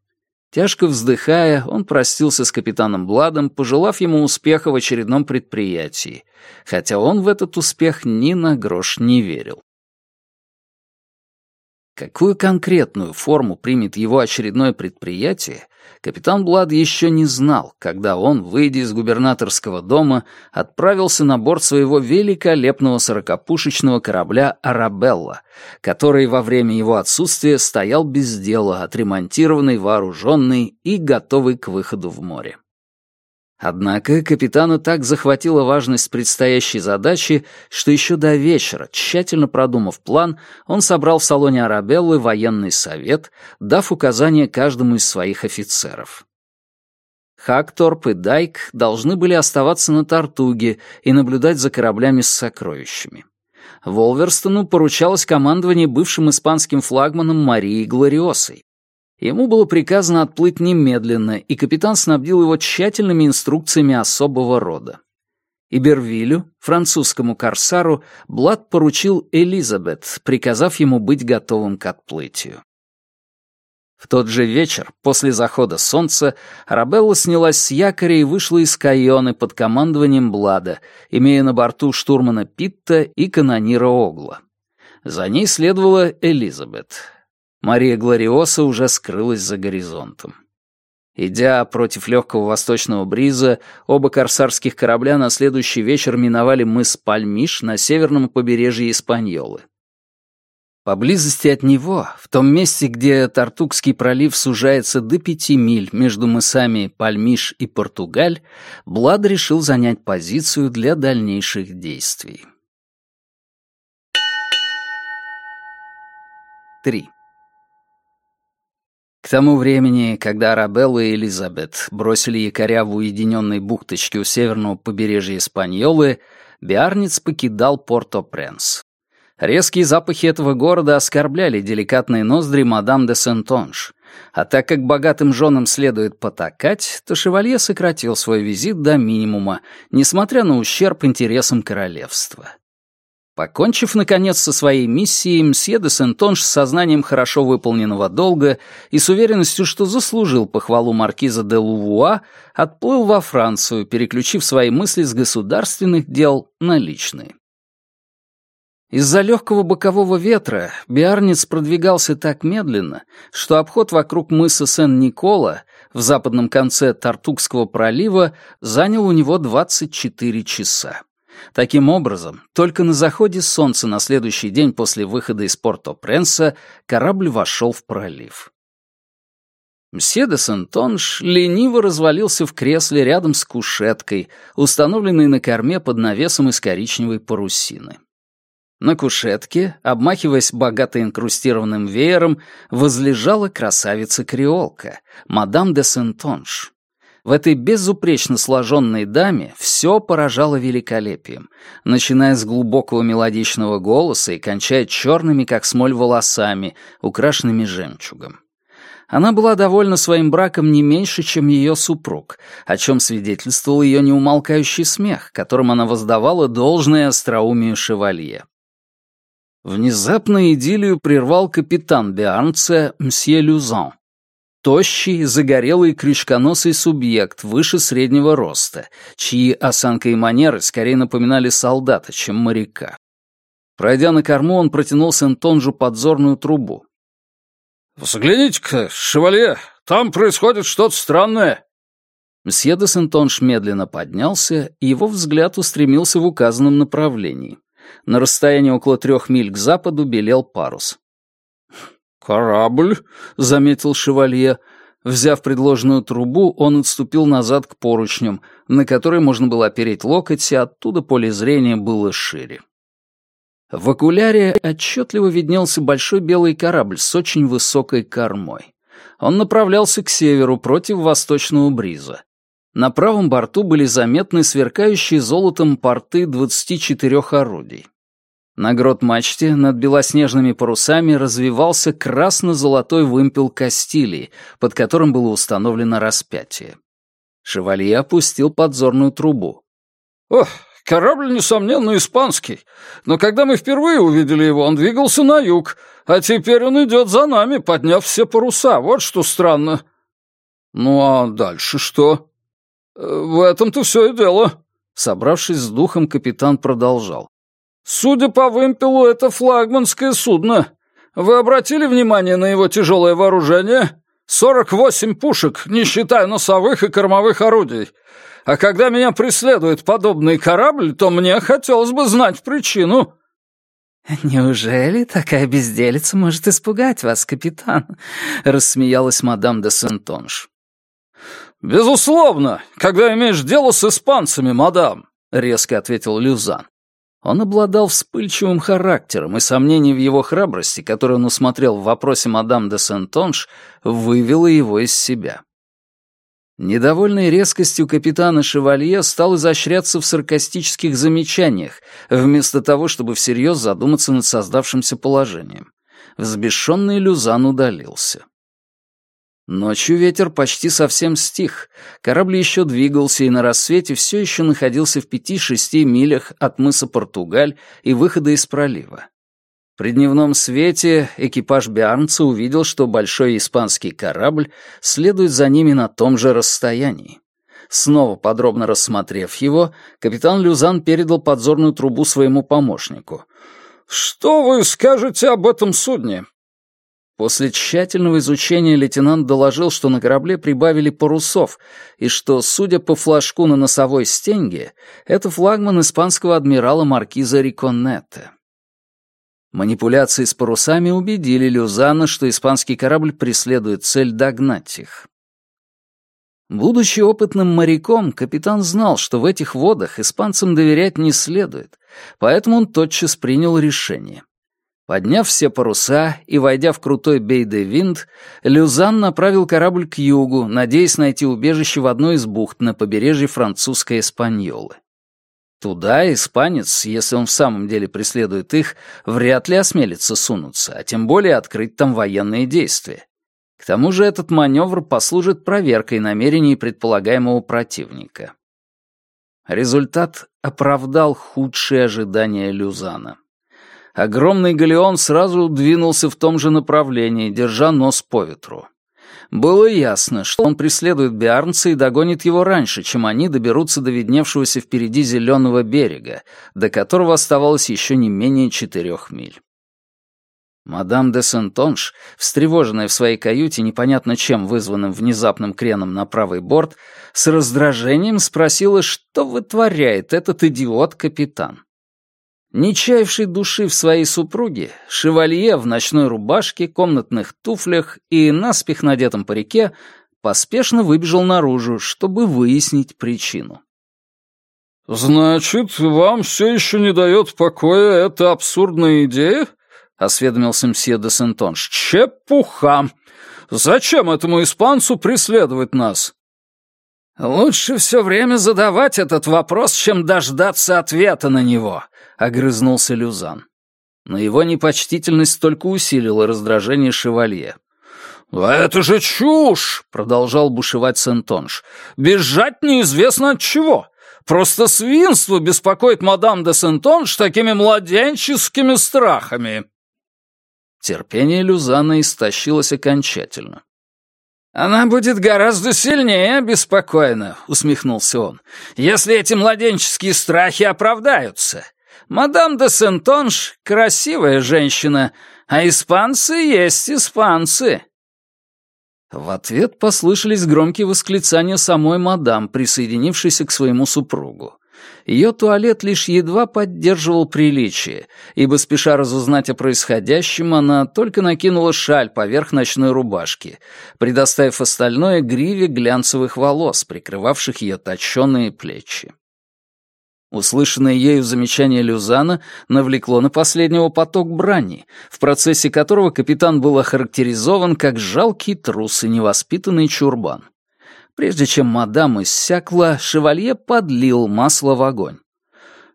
Тяжко вздыхая, он простился с капитаном Бладом, пожелав ему успеха в очередном предприятии, хотя он в этот успех ни на грош не верил. Какую конкретную форму примет его очередное предприятие, капитан Блад еще не знал, когда он, выйдя из губернаторского дома, отправился на борт своего великолепного сорокопушечного корабля «Арабелла», который во время его отсутствия стоял без дела, отремонтированный, вооруженный и готовый к выходу в море. Однако капитана так захватила важность предстоящей задачи, что еще до вечера, тщательно продумав план, он собрал в салоне Арабеллы военный совет, дав указания каждому из своих офицеров. Хакторп и Дайк должны были оставаться на Тартуге и наблюдать за кораблями с сокровищами. Волверстону поручалось командование бывшим испанским флагманом Марии Глориосой. Ему было приказано отплыть немедленно, и капитан снабдил его тщательными инструкциями особого рода. Ибервилю, французскому корсару, Блад поручил Элизабет, приказав ему быть готовым к отплытию. В тот же вечер, после захода солнца, Арабелла снялась с якоря и вышла из Кайоны под командованием Блада, имея на борту штурмана Питта и канонира Огла. За ней следовала Элизабет. Мария Глориоса уже скрылась за горизонтом. Идя против легкого восточного бриза, оба корсарских корабля на следующий вечер миновали мыс Пальмиш на северном побережье Испаньолы. Поблизости от него, в том месте, где Тартукский пролив сужается до пяти миль между мысами Пальмиш и Португаль, Блад решил занять позицию для дальнейших действий. 3. К тому времени, когда Арабелла и Элизабет бросили якоря в уединенной бухточке у северного побережья Испаньолы, Биарниц покидал Порто-Пренс. Резкие запахи этого города оскорбляли деликатные ноздри мадам де Сентонж, а так как богатым женам следует потакать, то шевалье сократил свой визит до минимума, несмотря на ущерб интересам королевства. Покончив, наконец, со своей миссией, мсье де Сентонж с сознанием хорошо выполненного долга и с уверенностью, что заслужил похвалу маркиза де Лувуа, отплыл во Францию, переключив свои мысли с государственных дел на личные. Из-за легкого бокового ветра Биарниц продвигался так медленно, что обход вокруг мыса Сен-Никола в западном конце Тартукского пролива занял у него 24 часа. Таким образом, только на заходе солнца на следующий день после выхода из Порто-Пренса корабль вошел в пролив. Мсье де лениво развалился в кресле рядом с кушеткой, установленной на корме под навесом из коричневой парусины. На кушетке, обмахиваясь богато инкрустированным веером, возлежала красавица-креолка, мадам де Сентонж. В этой безупречно сложенной даме все поражало великолепием, начиная с глубокого мелодичного голоса и кончая черными, как смоль, волосами, украшенными жемчугом. Она была довольна своим браком не меньше, чем ее супруг, о чем свидетельствовал ее неумолкающий смех, которым она воздавала должное остроумию шевалье. Внезапно идиллию прервал капитан Биарнце мсье Люзан, Тощий, загорелый крючконосый субъект выше среднего роста, чьи осанка и манеры скорее напоминали солдата, чем моряка. Пройдя на корму, он протянул Сентонжу подзорную трубу. «Взгляните-ка, шевалье, там происходит что-то странное». Мсье де Сентонж медленно поднялся, и его взгляд устремился в указанном направлении. На расстоянии около трех миль к западу белел парус. «Корабль», — заметил шевалье. Взяв предложенную трубу, он отступил назад к поручням, на которые можно было опереть локоть, и оттуда поле зрения было шире. В окуляре отчетливо виднелся большой белый корабль с очень высокой кормой. Он направлялся к северу против восточного бриза. На правом борту были заметны сверкающие золотом порты 24 орудий. На грот-мачте над белоснежными парусами развивался красно-золотой вымпел Кастилии, под которым было установлено распятие. Шевалье опустил подзорную трубу. «Ох, корабль, несомненно, испанский. Но когда мы впервые увидели его, он двигался на юг, а теперь он идет за нами, подняв все паруса. Вот что странно». «Ну а дальше что?» «В этом-то все и дело», — собравшись с духом, капитан продолжал. «Судя по вымпелу, это флагманское судно. Вы обратили внимание на его тяжелое вооружение? Сорок восемь пушек, не считая носовых и кормовых орудий. А когда меня преследует подобный корабль, то мне хотелось бы знать причину». «Неужели такая безделица может испугать вас, капитан?» — рассмеялась мадам де Сентонж. «Безусловно, когда имеешь дело с испанцами, мадам», — резко ответил Люзан. Он обладал вспыльчивым характером, и сомнение в его храбрости, которое он усмотрел в вопросе мадам де Сентонж, вывело его из себя. Недовольной резкостью капитана Шевалье стал изощряться в саркастических замечаниях, вместо того, чтобы всерьез задуматься над создавшимся положением. Взбешенный Люзан удалился. Ночью ветер почти совсем стих, корабль еще двигался и на рассвете все еще находился в пяти-шести милях от мыса Португаль и выхода из пролива. При дневном свете экипаж Биарнца увидел, что большой испанский корабль следует за ними на том же расстоянии. Снова подробно рассмотрев его, капитан Люзан передал подзорную трубу своему помощнику. «Что вы скажете об этом судне?» После тщательного изучения лейтенант доложил, что на корабле прибавили парусов, и что, судя по флажку на носовой стенге, это флагман испанского адмирала Маркиза Риконнетте. Манипуляции с парусами убедили Люзана, что испанский корабль преследует цель догнать их. Будучи опытным моряком, капитан знал, что в этих водах испанцам доверять не следует, поэтому он тотчас принял решение — Подняв все паруса и войдя в крутой бей-де-винд, Люзан направил корабль к югу, надеясь найти убежище в одной из бухт на побережье французской Эспаньолы. Туда испанец, если он в самом деле преследует их, вряд ли осмелится сунуться, а тем более открыть там военные действия. К тому же этот маневр послужит проверкой намерений предполагаемого противника. Результат оправдал худшие ожидания Люзана. Огромный галеон сразу двинулся в том же направлении, держа нос по ветру. Было ясно, что он преследует Биарнца и догонит его раньше, чем они доберутся до видневшегося впереди зеленого берега, до которого оставалось еще не менее четырех миль. Мадам де Сентонж, встревоженная в своей каюте непонятно чем вызванным внезапным креном на правый борт, с раздражением спросила, что вытворяет этот идиот-капитан. Не чаявший души в своей супруге, шевалье в ночной рубашке, комнатных туфлях и наспех надетом парике поспешно выбежал наружу, чтобы выяснить причину. «Значит, вам все еще не дает покоя эта абсурдная идея?» — осведомился мсье де Сентонж. «Чепуха! Зачем этому испанцу преследовать нас?» «Лучше все время задавать этот вопрос, чем дождаться ответа на него», — огрызнулся Люзан. Но его непочтительность только усилила раздражение шевалье. «А это же чушь!» — продолжал бушевать Сентонж. «Бежать неизвестно от чего. Просто свинство беспокоит мадам де Сентонж такими младенческими страхами». Терпение Люзана истощилось окончательно. «Она будет гораздо сильнее обеспокоена», — усмехнулся он, «если эти младенческие страхи оправдаются. Мадам де Сентонж — красивая женщина, а испанцы есть испанцы». В ответ послышались громкие восклицания самой мадам, присоединившейся к своему супругу. Ее туалет лишь едва поддерживал приличие, ибо, спеша разузнать о происходящем, она только накинула шаль поверх ночной рубашки, предоставив остальное гриве глянцевых волос, прикрывавших ее точеные плечи. Услышанное ею замечание Люзана навлекло на последнего поток брани, в процессе которого капитан был охарактеризован как жалкий трус и невоспитанный чурбан. Прежде чем мадам иссякла, шевалье подлил масло в огонь.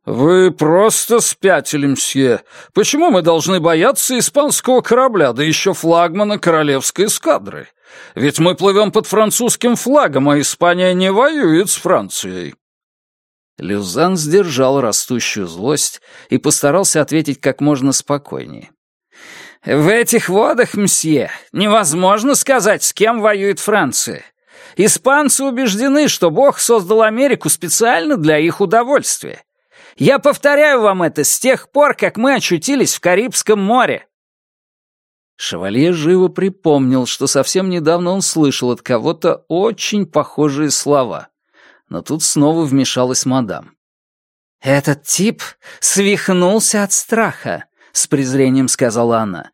«Вы просто спятили, мсье. Почему мы должны бояться испанского корабля, да еще флагмана королевской эскадры? Ведь мы плывем под французским флагом, а Испания не воюет с Францией». Люзан сдержал растущую злость и постарался ответить как можно спокойнее. «В этих водах, мсье, невозможно сказать, с кем воюет Франция. Испанцы убеждены, что Бог создал Америку специально для их удовольствия. Я повторяю вам это с тех пор, как мы очутились в Карибском море». Шевалье живо припомнил, что совсем недавно он слышал от кого-то очень похожие слова. Но тут снова вмешалась мадам. «Этот тип свихнулся от страха», — с презрением сказала она.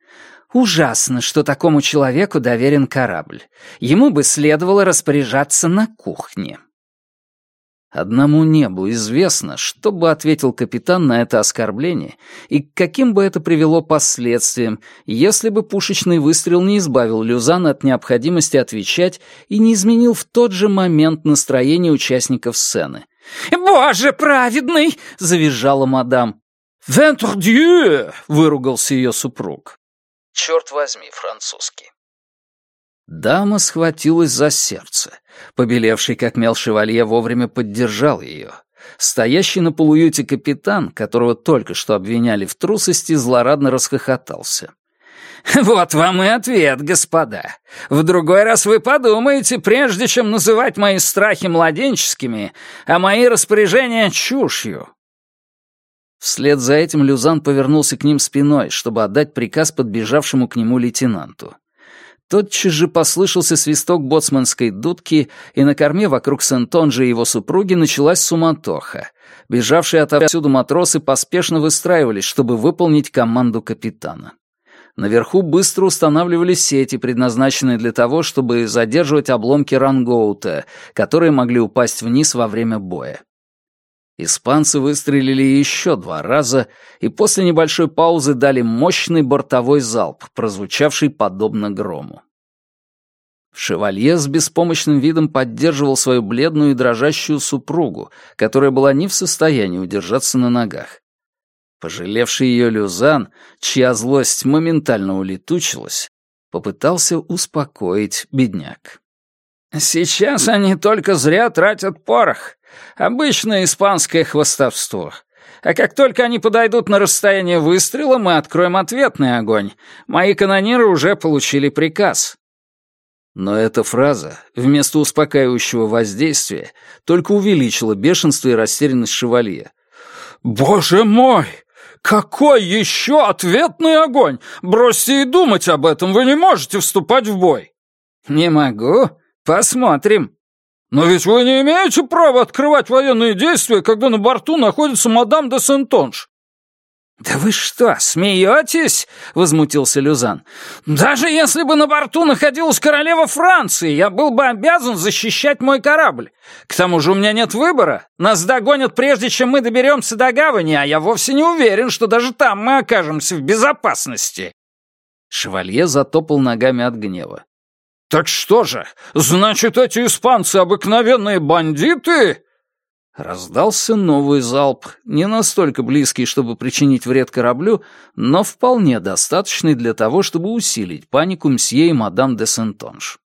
«Ужасно, что такому человеку доверен корабль. Ему бы следовало распоряжаться на кухне». Одному небу известно, что бы ответил капитан на это оскорбление и к каким бы это привело последствиям, если бы пушечный выстрел не избавил Люзана от необходимости отвечать и не изменил в тот же момент настроение участников сцены. «Боже праведный!» — завизжала мадам. «Вентрдью!» — выругался ее супруг. «Черт возьми, французский». Дама схватилась за сердце. Побелевший как мел шевалье вовремя поддержал ее. Стоящий на полуюте капитан, которого только что обвиняли в трусости, злорадно расхохотался. *laughs* «Вот вам и ответ, господа. В другой раз вы подумаете, прежде чем называть мои страхи младенческими, а мои распоряжения чушью». Вслед за этим Люзан повернулся к ним спиной, чтобы отдать приказ подбежавшему к нему лейтенанту. Тотчас же послышался свисток боцманской дудки, и на корме вокруг Сентонжа и его супруги началась суматоха. Бежавшие отовсюду матросы поспешно выстраивались, чтобы выполнить команду капитана. Наверху быстро устанавливали сети, предназначенные для того, чтобы задерживать обломки рангоута, которые могли упасть вниз во время боя. Испанцы выстрелили еще два раза и после небольшой паузы дали мощный бортовой залп, прозвучавший подобно грому. Шевалье с беспомощным видом поддерживал свою бледную и дрожащую супругу, которая была не в состоянии удержаться на ногах. Пожалевший ее Люзан, чья злость моментально улетучилась, попытался успокоить бедняк. «Сейчас они только зря тратят порох. Обычное испанское хвостовство. А как только они подойдут на расстояние выстрела, мы откроем ответный огонь. Мои канониры уже получили приказ». Но эта фраза, вместо успокаивающего воздействия, только увеличила бешенство и растерянность шевалье. «Боже мой! Какой еще ответный огонь? Бросьте и думать об этом, вы не можете вступать в бой!» «Не могу. Посмотрим». «Но ведь вы не имеете права открывать военные действия, когда на борту находится мадам де Сентонж». «Да вы что, смеетесь?» — возмутился Люзан. «Даже если бы на борту находилась королева Франции, я был бы обязан защищать мой корабль. К тому же у меня нет выбора. Нас догонят прежде, чем мы доберемся до гавани, а я вовсе не уверен, что даже там мы окажемся в безопасности». Шевалье затопал ногами от гнева. «Так что же, значит, эти испанцы обыкновенные бандиты?» Раздался новый залп, не настолько близкий, чтобы причинить вред кораблю, но вполне достаточный для того, чтобы усилить панику мсье и мадам де Сентонж.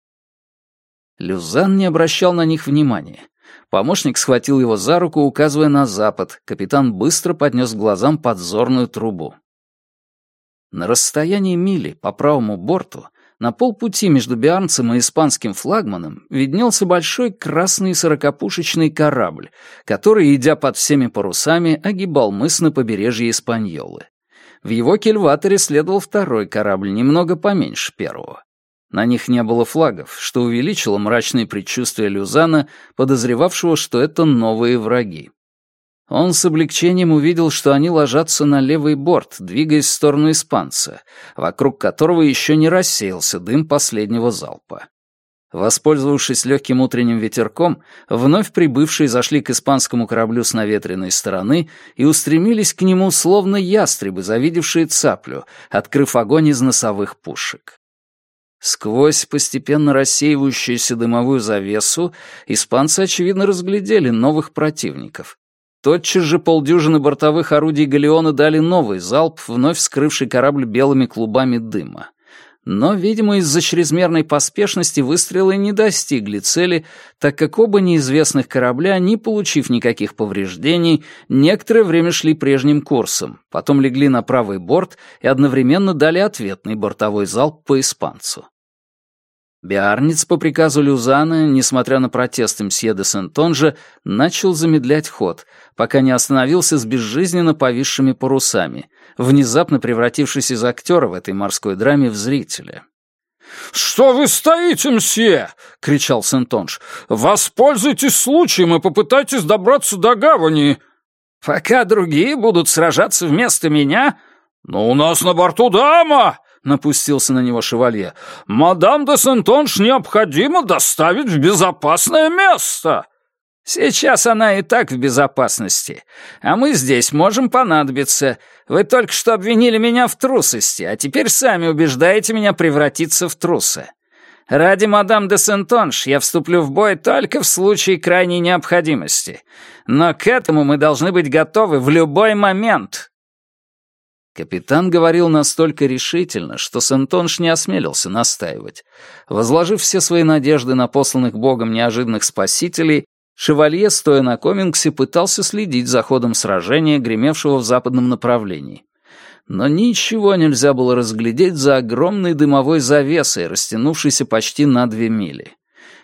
Люзан не обращал на них внимания. Помощник схватил его за руку, указывая на запад. Капитан быстро поднес глазам подзорную трубу. На расстоянии мили по правому борту на полпути между Биарнцем и испанским флагманом виднелся большой красный сорокопушечный корабль, который, идя под всеми парусами, огибал мыс на побережье Испаньолы. В его кильваторе следовал второй корабль, немного поменьше первого. На них не было флагов, что увеличило мрачные предчувствия Люзана, подозревавшего, что это новые враги. Он с облегчением увидел, что они ложатся на левый борт, двигаясь в сторону испанца, вокруг которого еще не рассеялся дым последнего залпа. Воспользовавшись легким утренним ветерком, вновь прибывшие зашли к испанскому кораблю с наветренной стороны и устремились к нему, словно ястребы, завидевшие цаплю, открыв огонь из носовых пушек. Сквозь постепенно рассеивающуюся дымовую завесу испанцы, очевидно, разглядели новых противников. Тотчас же полдюжины бортовых орудий галеона дали новый залп, вновь скрывший корабль белыми клубами дыма. Но, видимо, из-за чрезмерной поспешности выстрелы не достигли цели, так как оба неизвестных корабля, не получив никаких повреждений, некоторое время шли прежним курсом, потом легли на правый борт и одновременно дали ответный бортовой залп по испанцу. Биарниц по приказу Люзана, несмотря на протесты мсье де Сентонжа, начал замедлять ход, пока не остановился с безжизненно повисшими парусами, внезапно превратившись из актера в этой морской драме в зрителя. «Что вы стоите, мсье?» — кричал Сентонж. «Воспользуйтесь случаем и попытайтесь добраться до гавани». «Пока другие будут сражаться вместо меня...» «Но у нас на борту дама!» — напустился на него шевалье. «Мадам де Сентонж необходимо доставить в безопасное место!» «Сейчас она и так в безопасности, а мы здесь можем понадобиться. Вы только что обвинили меня в трусости, а теперь сами убеждаете меня превратиться в труса. Ради мадам де Сентонж я вступлю в бой только в случае крайней необходимости. Но к этому мы должны быть готовы в любой момент». Капитан говорил настолько решительно, что Сентонш не осмелился настаивать. Возложив все свои надежды на посланных богом неожиданных спасителей, Шевалье, стоя на комингсе, пытался следить за ходом сражения, гремевшего в западном направлении. Но ничего нельзя было разглядеть за огромной дымовой завесой, растянувшейся почти на две мили.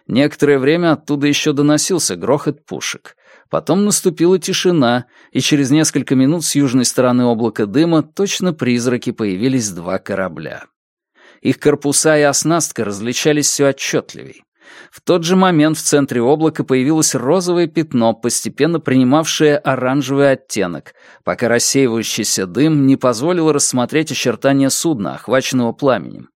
Некоторое время оттуда еще доносился грохот пушек. Потом наступила тишина, и через несколько минут с южной стороны облака дыма точно призраки появились два корабля. Их корпуса и оснастка различались все отчетливей. В тот же момент в центре облака появилось розовое пятно, постепенно принимавшее оранжевый оттенок, пока рассеивающийся дым не позволил рассмотреть очертания судна, охваченного пламенем.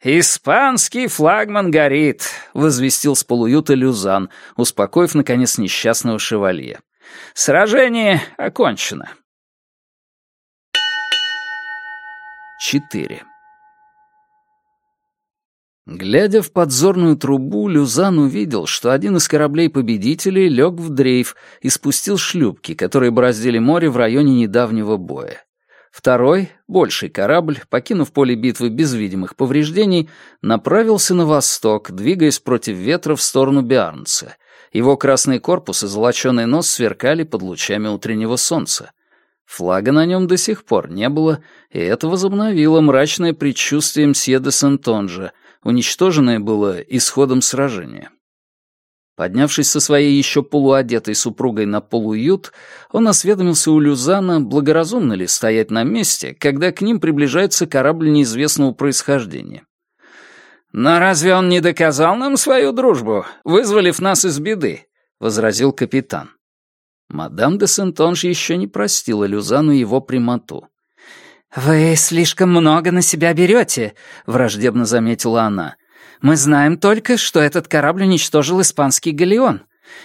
«Испанский флагман горит», — возвестил с полуюта Люзан, успокоив, наконец, несчастного шевалье. «Сражение окончено». 4. Глядя в подзорную трубу, Люзан увидел, что один из кораблей-победителей лег в дрейф и спустил шлюпки, которые бороздили море в районе недавнего боя. Второй, больший корабль, покинув поле битвы без видимых повреждений, направился на восток, двигаясь против ветра в сторону Биарнца. Его красный корпус и золоченый нос сверкали под лучами утреннего солнца. Флага на нем до сих пор не было, и это возобновило мрачное предчувствие мсье де Сентонжа, уничтоженное было исходом сражения. Поднявшись со своей еще полуодетой супругой на полуют, он осведомился у Люзана, благоразумно ли стоять на месте, когда к ним приближается корабль неизвестного происхождения. «Но разве он не доказал нам свою дружбу, вызволив нас из беды?» — возразил капитан. Мадам де Сентонж еще не простила Люзану его прямоту. «Вы слишком много на себя берете», — враждебно заметила она. Мы знаем только, что этот корабль уничтожил испанский галеон.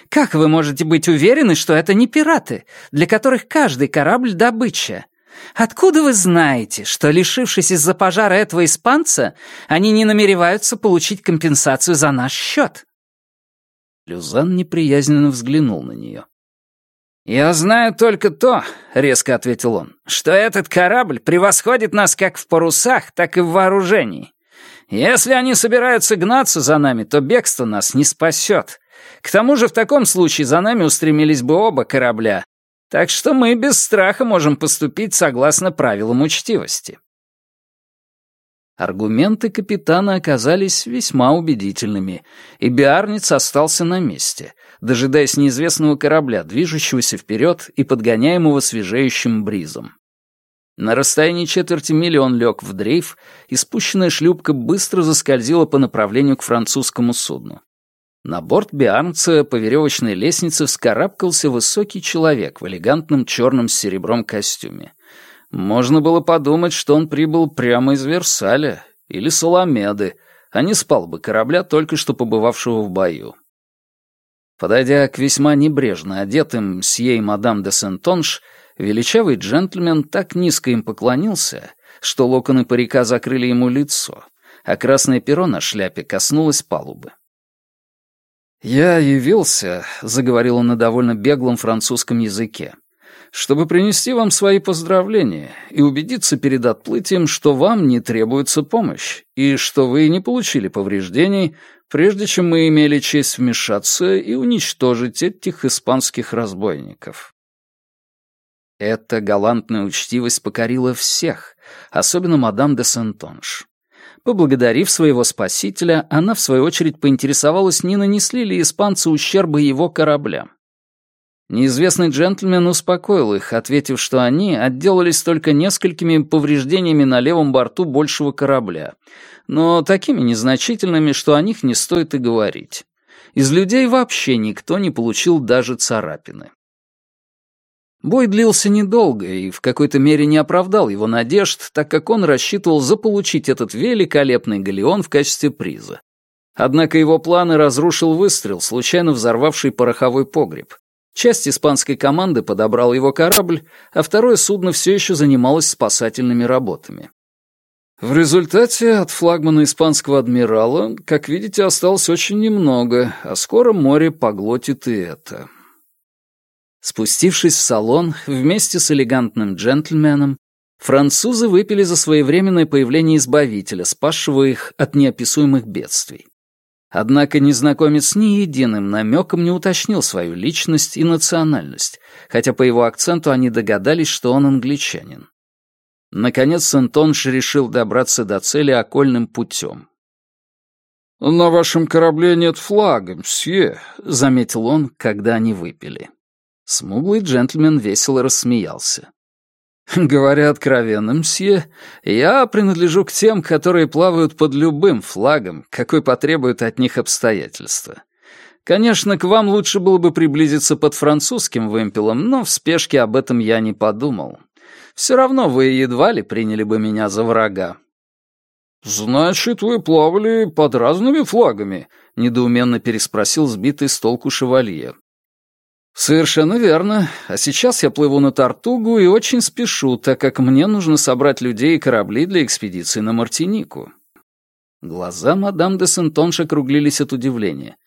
Как вы можете быть уверены, что это не пираты, для которых каждый корабль — добыча? Откуда вы знаете, что, лишившись из-за пожара этого испанца, они не намереваются получить компенсацию за наш счет?» Люзан неприязненно взглянул на нее. «Я знаю только то», — резко ответил он, «что этот корабль превосходит нас как в парусах, так и в вооружении. Если они собираются гнаться за нами, то бегство нас не спасет. К тому же в таком случае за нами устремились бы оба корабля. Так что мы без страха можем поступить согласно правилам учтивости. Аргументы капитана оказались весьма убедительными, и Биарниц остался на месте, дожидаясь неизвестного корабля, движущегося вперед и подгоняемого свежеющим бризом. На расстоянии четверти мили он лег в дрейф, и спущенная шлюпка быстро заскользила по направлению к французскому судну. На борт Биарнца по веревочной лестнице вскарабкался высокий человек в элегантном черном с серебром костюме. Можно было подумать, что он прибыл прямо из Версаля или Соломеды, а не спал бы корабля, только что побывавшего в бою. Подойдя к весьма небрежно одетым сьей мадам де Сентонж, величавый джентльмен так низко им поклонился, что локоны парика закрыли ему лицо, а красное перо на шляпе коснулось палубы. «Я явился», — заговорил он на довольно беглом французском языке, «чтобы принести вам свои поздравления и убедиться перед отплытием, что вам не требуется помощь и что вы не получили повреждений, прежде чем мы имели честь вмешаться и уничтожить этих испанских разбойников». Эта галантная учтивость покорила всех, особенно мадам де Сентонж. Поблагодарив своего спасителя, она, в свою очередь, поинтересовалась, не нанесли ли испанцы ущерба его кораблям. Неизвестный джентльмен успокоил их, ответив, что они отделались только несколькими повреждениями на левом борту большего корабля, но такими незначительными, что о них не стоит и говорить. Из людей вообще никто не получил даже царапины. Бой длился недолго и в какой-то мере не оправдал его надежд, так как он рассчитывал заполучить этот великолепный галеон в качестве приза. Однако его планы разрушил выстрел, случайно взорвавший пороховой погреб. Часть испанской команды подобрал его корабль, а второе судно все еще занималось спасательными работами. В результате от флагмана испанского адмирала, как видите, осталось очень немного, а скоро море поглотит и это. Спустившись в салон вместе с элегантным джентльменом, французы выпили за своевременное появление Избавителя, спасшего их от неописуемых бедствий. Однако незнакомец ни единым намеком не уточнил свою личность и национальность, хотя по его акценту они догадались, что он англичанин. Наконец Сентонш решил добраться до цели окольным путем. «На вашем корабле нет флага, мсье», — заметил он, когда они выпили. Смуглый джентльмен весело рассмеялся. «Говоря откровенно, мсье, я принадлежу к тем, которые плавают под любым флагом, какой потребуют от них обстоятельства. Конечно, к вам лучше было бы приблизиться под французским вымпелом, но в спешке об этом я не подумал. Все равно вы едва ли приняли бы меня за врага». «Значит, вы плавали под разными флагами?» — недоуменно переспросил сбитый с толку шевалье. «Совершенно верно. А сейчас я плыву на Тартугу и очень спешу, так как мне нужно собрать людей и корабли для экспедиции на Мартинику». Глаза мадам де Сентонш округлились от удивления.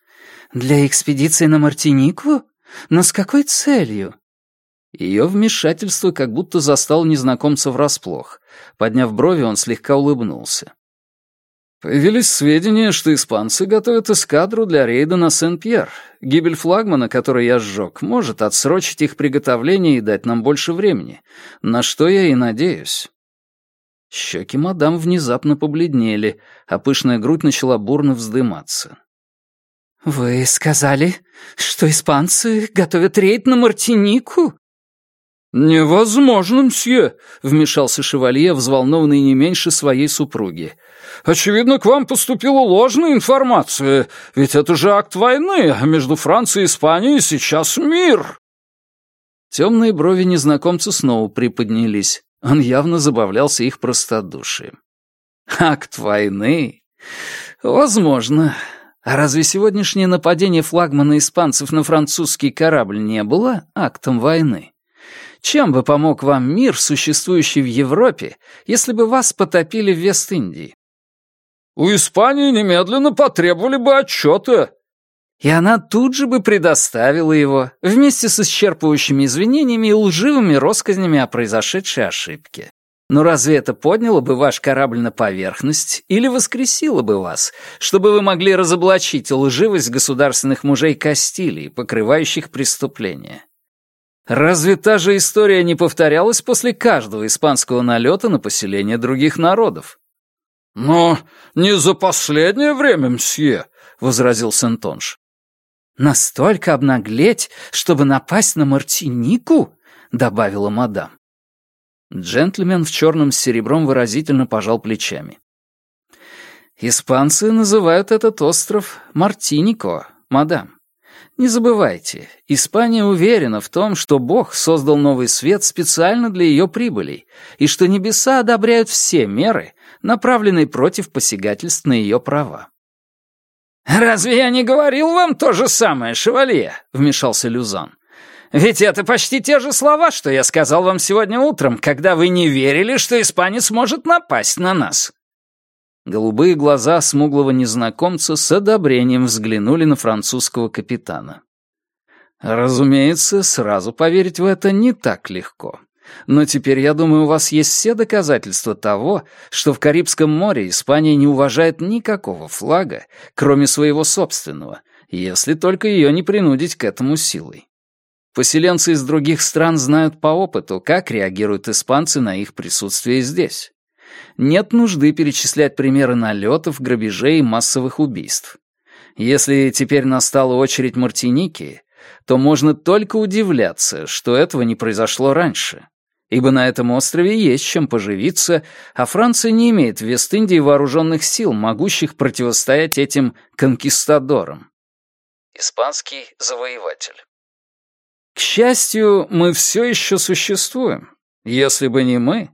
«Для экспедиции на Мартинику? Но с какой целью?» Ее вмешательство как будто застал незнакомца врасплох. Подняв брови, он слегка улыбнулся. Появились сведения, что испанцы готовят эскадру для рейда на Сен-Пьер. Гибель флагмана, который я сжег, может отсрочить их приготовление и дать нам больше времени, на что я и надеюсь. Щеки мадам внезапно побледнели, а пышная грудь начала бурно вздыматься. «Вы сказали, что испанцы готовят рейд на Мартинику?» «Невозможно, мсье», — вмешался шевалье, взволнованный не меньше своей супруги. «Очевидно, к вам поступила ложная информация, ведь это же акт войны, а между Францией и Испанией сейчас мир». Темные брови незнакомца снова приподнялись. Он явно забавлялся их простодушием. «Акт войны? Возможно. А разве сегодняшнее нападение флагмана испанцев на французский корабль не было актом войны?» Чем бы помог вам мир, существующий в Европе, если бы вас потопили в Вест-Индии? У Испании немедленно потребовали бы отчета. И она тут же бы предоставила его, вместе с исчерпывающими извинениями и лживыми россказнями о произошедшей ошибке. Но разве это подняло бы ваш корабль на поверхность или воскресило бы вас, чтобы вы могли разоблачить лживость государственных мужей Кастилии, покрывающих преступления? Разве та же история не повторялась после каждого испанского налета на поселение других народов? «Но не за последнее время, мсье», — возразил Сентонж. «Настолько обнаглеть, чтобы напасть на Мартинику?» — добавила мадам. Джентльмен в черном с серебром выразительно пожал плечами. «Испанцы называют этот остров Мартинико, мадам. Не забывайте, Испания уверена в том, что Бог создал новый свет специально для ее прибылей, и что небеса одобряют все меры, направленные против посягательств на ее права. «Разве я не говорил вам то же самое, шевалье?» — вмешался Люзан. «Ведь это почти те же слова, что я сказал вам сегодня утром, когда вы не верили, что испанец может напасть на нас». Голубые глаза смуглого незнакомца с одобрением взглянули на французского капитана. Разумеется, сразу поверить в это не так легко. Но теперь, я думаю, у вас есть все доказательства того, что в Карибском море Испания не уважает никакого флага, кроме своего собственного, если только ее не принудить к этому силой. Поселенцы из других стран знают по опыту, как реагируют испанцы на их присутствие здесь. Нет нужды перечислять примеры налетов, грабежей и массовых убийств. Если теперь настала очередь Мартиники, то можно только удивляться, что этого не произошло раньше ибо на этом острове есть чем поживиться, а Франция не имеет в Вест-Индии вооруженных сил, могущих противостоять этим конкистадорам. Испанский завоеватель. К счастью, мы все еще существуем. Если бы не мы...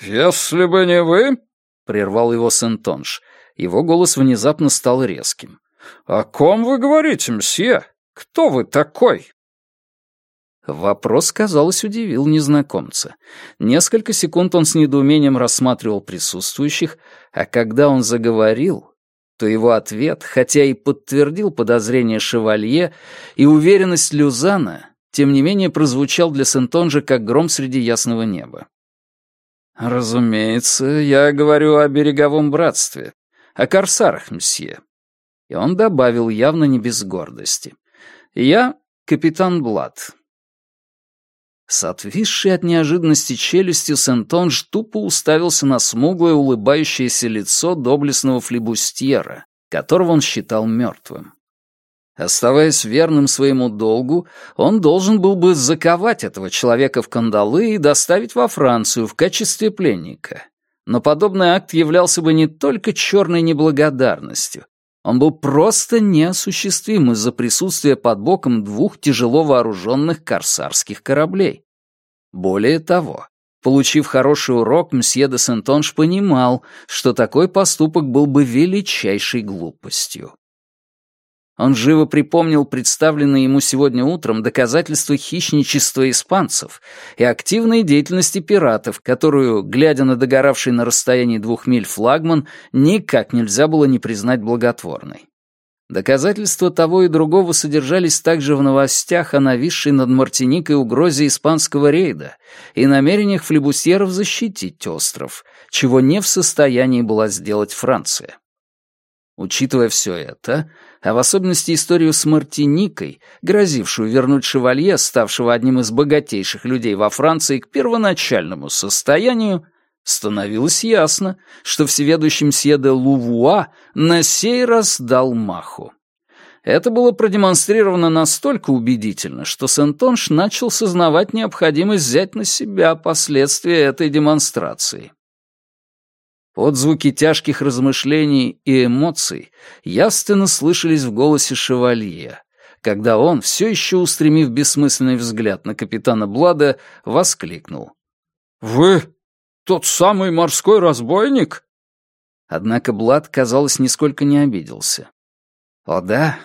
«Если бы не вы...» — прервал его Сентонж. Его голос внезапно стал резким. «О ком вы говорите, мсье? Кто вы такой?» Вопрос, казалось, удивил незнакомца. Несколько секунд он с недоумением рассматривал присутствующих, а когда он заговорил, то его ответ, хотя и подтвердил подозрение шевалье и уверенность Люзана, тем не менее прозвучал для Сентонжа как гром среди ясного неба. «Разумеется, я говорю о береговом братстве, о корсарах, мсье». И он добавил явно не без гордости. «Я капитан Блад, с отвисшей от неожиданности челюстью Сентонж тупо уставился на смуглое улыбающееся лицо доблестного флибустьера, которого он считал мертвым. Оставаясь верным своему долгу, он должен был бы заковать этого человека в кандалы и доставить во Францию в качестве пленника. Но подобный акт являлся бы не только черной неблагодарностью, он был просто неосуществим из-за присутствия под боком двух тяжело вооруженных корсарских кораблей. Более того, получив хороший урок, мсье де Сентонж понимал, что такой поступок был бы величайшей глупостью. Он живо припомнил представленные ему сегодня утром доказательства хищничества испанцев и активной деятельности пиратов, которую, глядя на догоравший на расстоянии двух миль флагман, никак нельзя было не признать благотворной. Доказательства того и другого содержались также в новостях о нависшей над Мартиникой угрозе испанского рейда и намерениях флебусьеров защитить остров, чего не в состоянии была сделать Франция. Учитывая все это, а в особенности историю с Мартиникой, грозившую вернуть шевалье, ставшего одним из богатейших людей во Франции, к первоначальному состоянию, становилось ясно, что всеведущий мсье де Лувуа на сей раз дал маху. Это было продемонстрировано настолько убедительно, что Сентонш начал сознавать необходимость взять на себя последствия этой демонстрации. Отзвуки тяжких размышлений и эмоций явственно слышались в голосе шевалье, когда он, все еще устремив бессмысленный взгляд на капитана Блада, воскликнул. «Вы тот самый морской разбойник?» Однако Блад, казалось, нисколько не обиделся. «О да,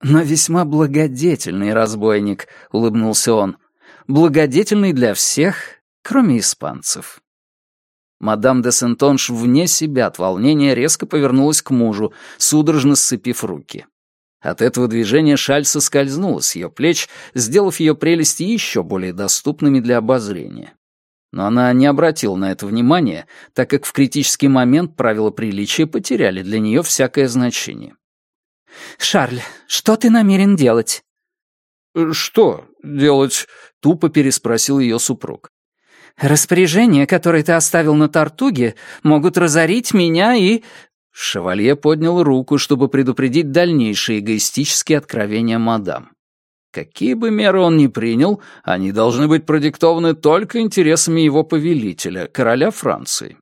но весьма благодетельный разбойник», — улыбнулся он. «Благодетельный для всех, кроме испанцев». Мадам де Сентонш вне себя от волнения резко повернулась к мужу, судорожно сцепив руки. От этого движения шаль соскользнула с ее плеч, сделав ее прелести еще более доступными для обозрения. Но она не обратила на это внимания, так как в критический момент правила приличия потеряли для нее всякое значение. «Шарль, что ты намерен делать?» «Что делать?» — тупо переспросил ее супруг. Распоряжения, которые ты оставил на Тартуге, могут разорить меня и...» Шевалье поднял руку, чтобы предупредить дальнейшие эгоистические откровения мадам. Какие бы меры он ни принял, они должны быть продиктованы только интересами его повелителя, короля Франции.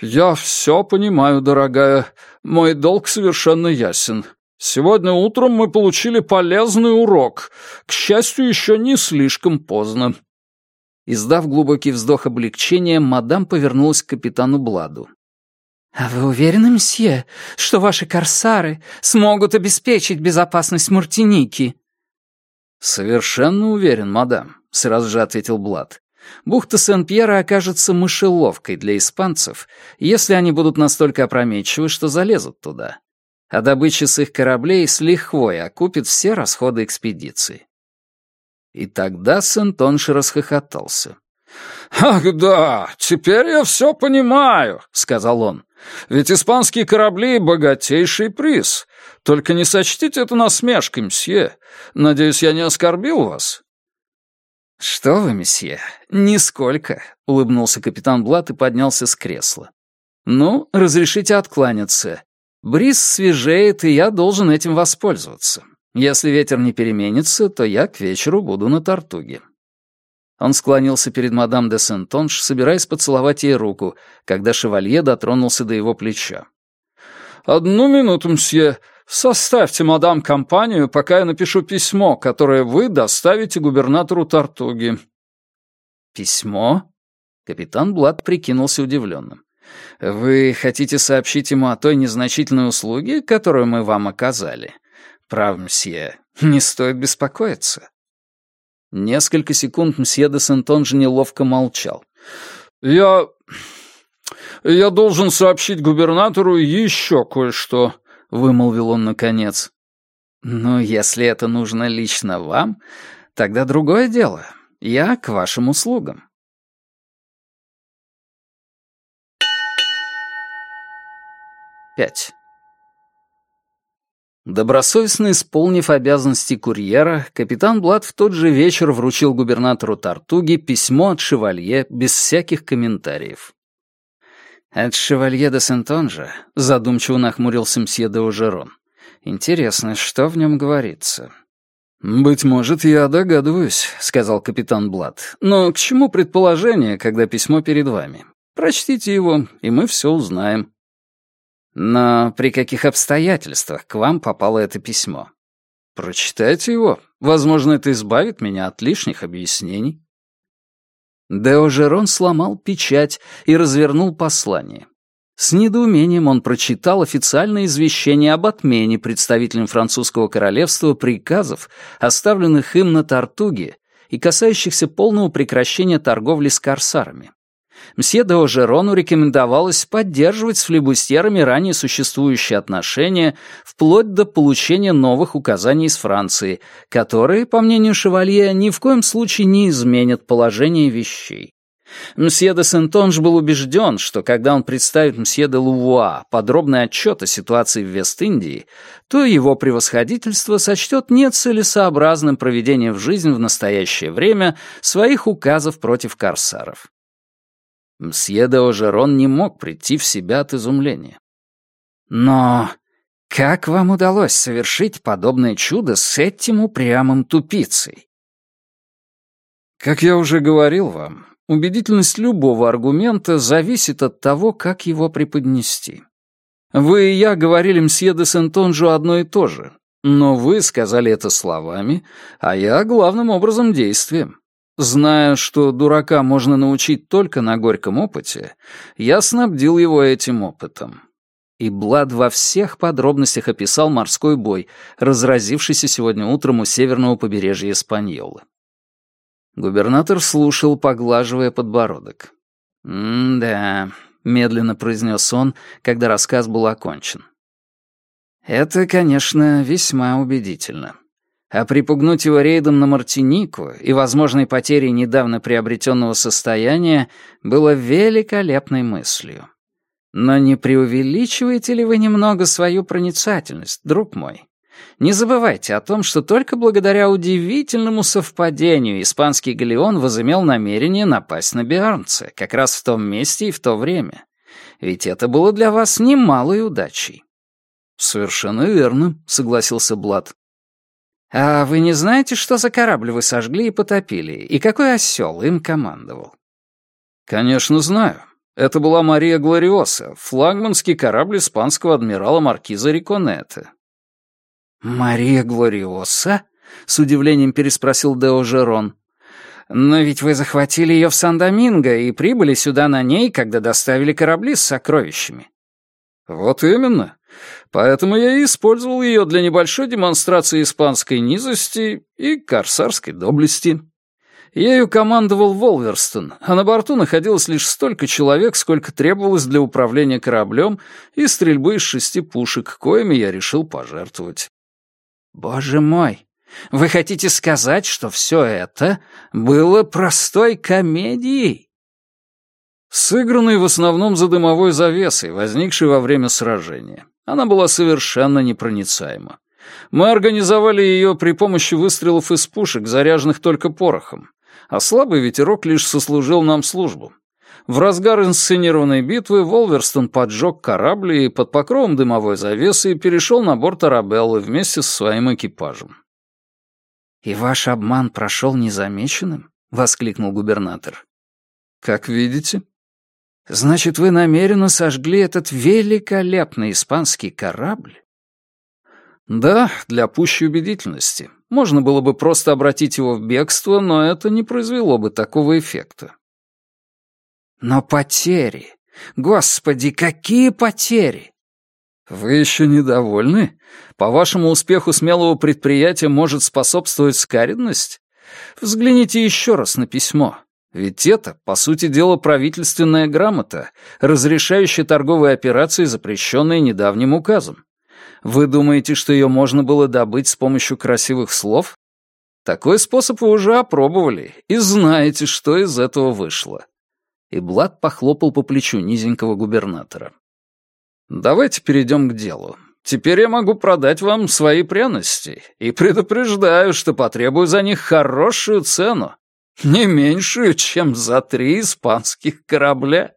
«Я все понимаю, дорогая. Мой долг совершенно ясен. Сегодня утром мы получили полезный урок. К счастью, еще не слишком поздно. Издав глубокий вздох облегчения, мадам повернулась к капитану Бладу. «А вы уверены, мсье, что ваши корсары смогут обеспечить безопасность Мартиники?» «Совершенно уверен, мадам», — сразу же ответил Блад. Бухта Сен-Пьера окажется мышеловкой для испанцев, если они будут настолько опрометчивы, что залезут туда. А добыча с их кораблей с лихвой окупит все расходы экспедиции. И тогда Сентонш расхохотался. «Ах да, теперь я все понимаю», — сказал он. «Ведь испанские корабли — богатейший приз. Только не сочтите это насмешкой, мсье. Надеюсь, я не оскорбил вас?» «Что вы, месье, нисколько», — улыбнулся капитан Блат и поднялся с кресла. «Ну, разрешите откланяться. Бриз свежеет, и я должен этим воспользоваться. Если ветер не переменится, то я к вечеру буду на Тартуге». Он склонился перед мадам де Сентонж, собираясь поцеловать ей руку, когда шевалье дотронулся до его плеча. «Одну минуту, мсье. Составьте, мадам, компанию, пока я напишу письмо, которое вы доставите губернатору Тартуги». «Письмо?» Капитан Блад прикинулся удивленным. «Вы хотите сообщить ему о той незначительной услуге, которую мы вам оказали? Прав, мсье, не стоит беспокоиться. Несколько секунд мсье де Сентонж неловко молчал. «Я... я должен сообщить губернатору еще кое-что», — вымолвил он наконец. «Ну, если это нужно лично вам, тогда другое дело. Я к вашим услугам». Пять. Добросовестно исполнив обязанности курьера, капитан Блад в тот же вечер вручил губернатору Тартуги письмо от шевалье без всяких комментариев. «От шевалье де Сентонжа», — задумчиво нахмурился мсье де Ужерон. «Интересно, что в нем говорится?» «Быть может, я догадываюсь», — сказал капитан Блад. «Но к чему предположение, когда письмо перед вами? Прочтите его, и мы все узнаем». Но при каких обстоятельствах к вам попало это письмо? Прочитайте его. Возможно, это избавит меня от лишних объяснений. Део Жерон сломал печать и развернул послание. С недоумением он прочитал официальное извещение об отмене представителям французского королевства приказов, оставленных им на Тартуге и касающихся полного прекращения торговли с корсарами. Мсье де Ожерону рекомендовалось поддерживать с флебустьерами ранее существующие отношения вплоть до получения новых указаний из Франции, которые, по мнению Шевалье, ни в коем случае не изменят положение вещей. Мсье де Сентонж был убежден, что когда он представит мсье де Лувуа подробный отчет о ситуации в Вест-Индии, то его превосходительство сочтет нецелесообразным проведение в жизнь в настоящее время своих указов против корсаров. Мсье де Ожерон не мог прийти в себя от изумления. «Но как вам удалось совершить подобное чудо с этим упрямым тупицей?» «Как я уже говорил вам, убедительность любого аргумента зависит от того, как его преподнести. Вы и я говорили мсье де Сентонжу одно и то же, но вы сказали это словами, а я главным образом действием. Зная, что дурака можно научить только на горьком опыте, я снабдил его этим опытом. И Блад во всех подробностях описал морской бой, разразившийся сегодня утром у северного побережья Испаньолы. Губернатор слушал, поглаживая подбородок. «М-да», — медленно произнес он, когда рассказ был окончен. «Это, конечно, весьма убедительно а припугнуть его рейдом на Мартинику и возможной потерей недавно приобретенного состояния было великолепной мыслью. Но не преувеличиваете ли вы немного свою проницательность, друг мой? Не забывайте о том, что только благодаря удивительному совпадению испанский галеон возымел намерение напасть на Биарнце, как раз в том месте и в то время. Ведь это было для вас немалой удачей. «Совершенно верно», — согласился Блад. «А вы не знаете, что за корабль вы сожгли и потопили, и какой осел им командовал?» «Конечно, знаю. Это была Мария Глориоса, флагманский корабль испанского адмирала Маркиза Риконета». «Мария Глориоса?» — с удивлением переспросил Део Жерон. «Но ведь вы захватили ее в Сан-Доминго и прибыли сюда на ней, когда доставили корабли с сокровищами». «Вот именно. Поэтому я и использовал ее для небольшой демонстрации испанской низости и корсарской доблести. Ею командовал Волверстон, а на борту находилось лишь столько человек, сколько требовалось для управления кораблем и стрельбы из шести пушек, коими я решил пожертвовать. «Боже мой! Вы хотите сказать, что все это было простой комедией?» Сыгранной в основном за дымовой завесой, возникшей во время сражения. Она была совершенно непроницаема. Мы организовали ее при помощи выстрелов из пушек, заряженных только порохом а слабый ветерок лишь сослужил нам службу. В разгар инсценированной битвы Волверстон поджег корабль и под покровом дымовой завесы перешел на борт Арабеллы вместе со своим экипажем. «И ваш обман прошел незамеченным?» — воскликнул губернатор. «Как видите». «Значит, вы намеренно сожгли этот великолепный испанский корабль?» «Да, для пущей убедительности. Можно было бы просто обратить его в бегство, но это не произвело бы такого эффекта. Но потери... Господи, какие потери! Вы еще недовольны? По вашему успеху смелого предприятия может способствовать скаридность? Взгляните еще раз на письмо. Ведь это, по сути дела, правительственная грамота, разрешающая торговые операции, запрещенные недавним указом. Вы думаете, что ее можно было добыть с помощью красивых слов? Такой способ вы уже опробовали и знаете, что из этого вышло. И Блад похлопал по плечу низенького губернатора. Давайте перейдем к делу. Теперь я могу продать вам свои пряности и предупреждаю, что потребую за них хорошую цену, не меньшую, чем за три испанских корабля.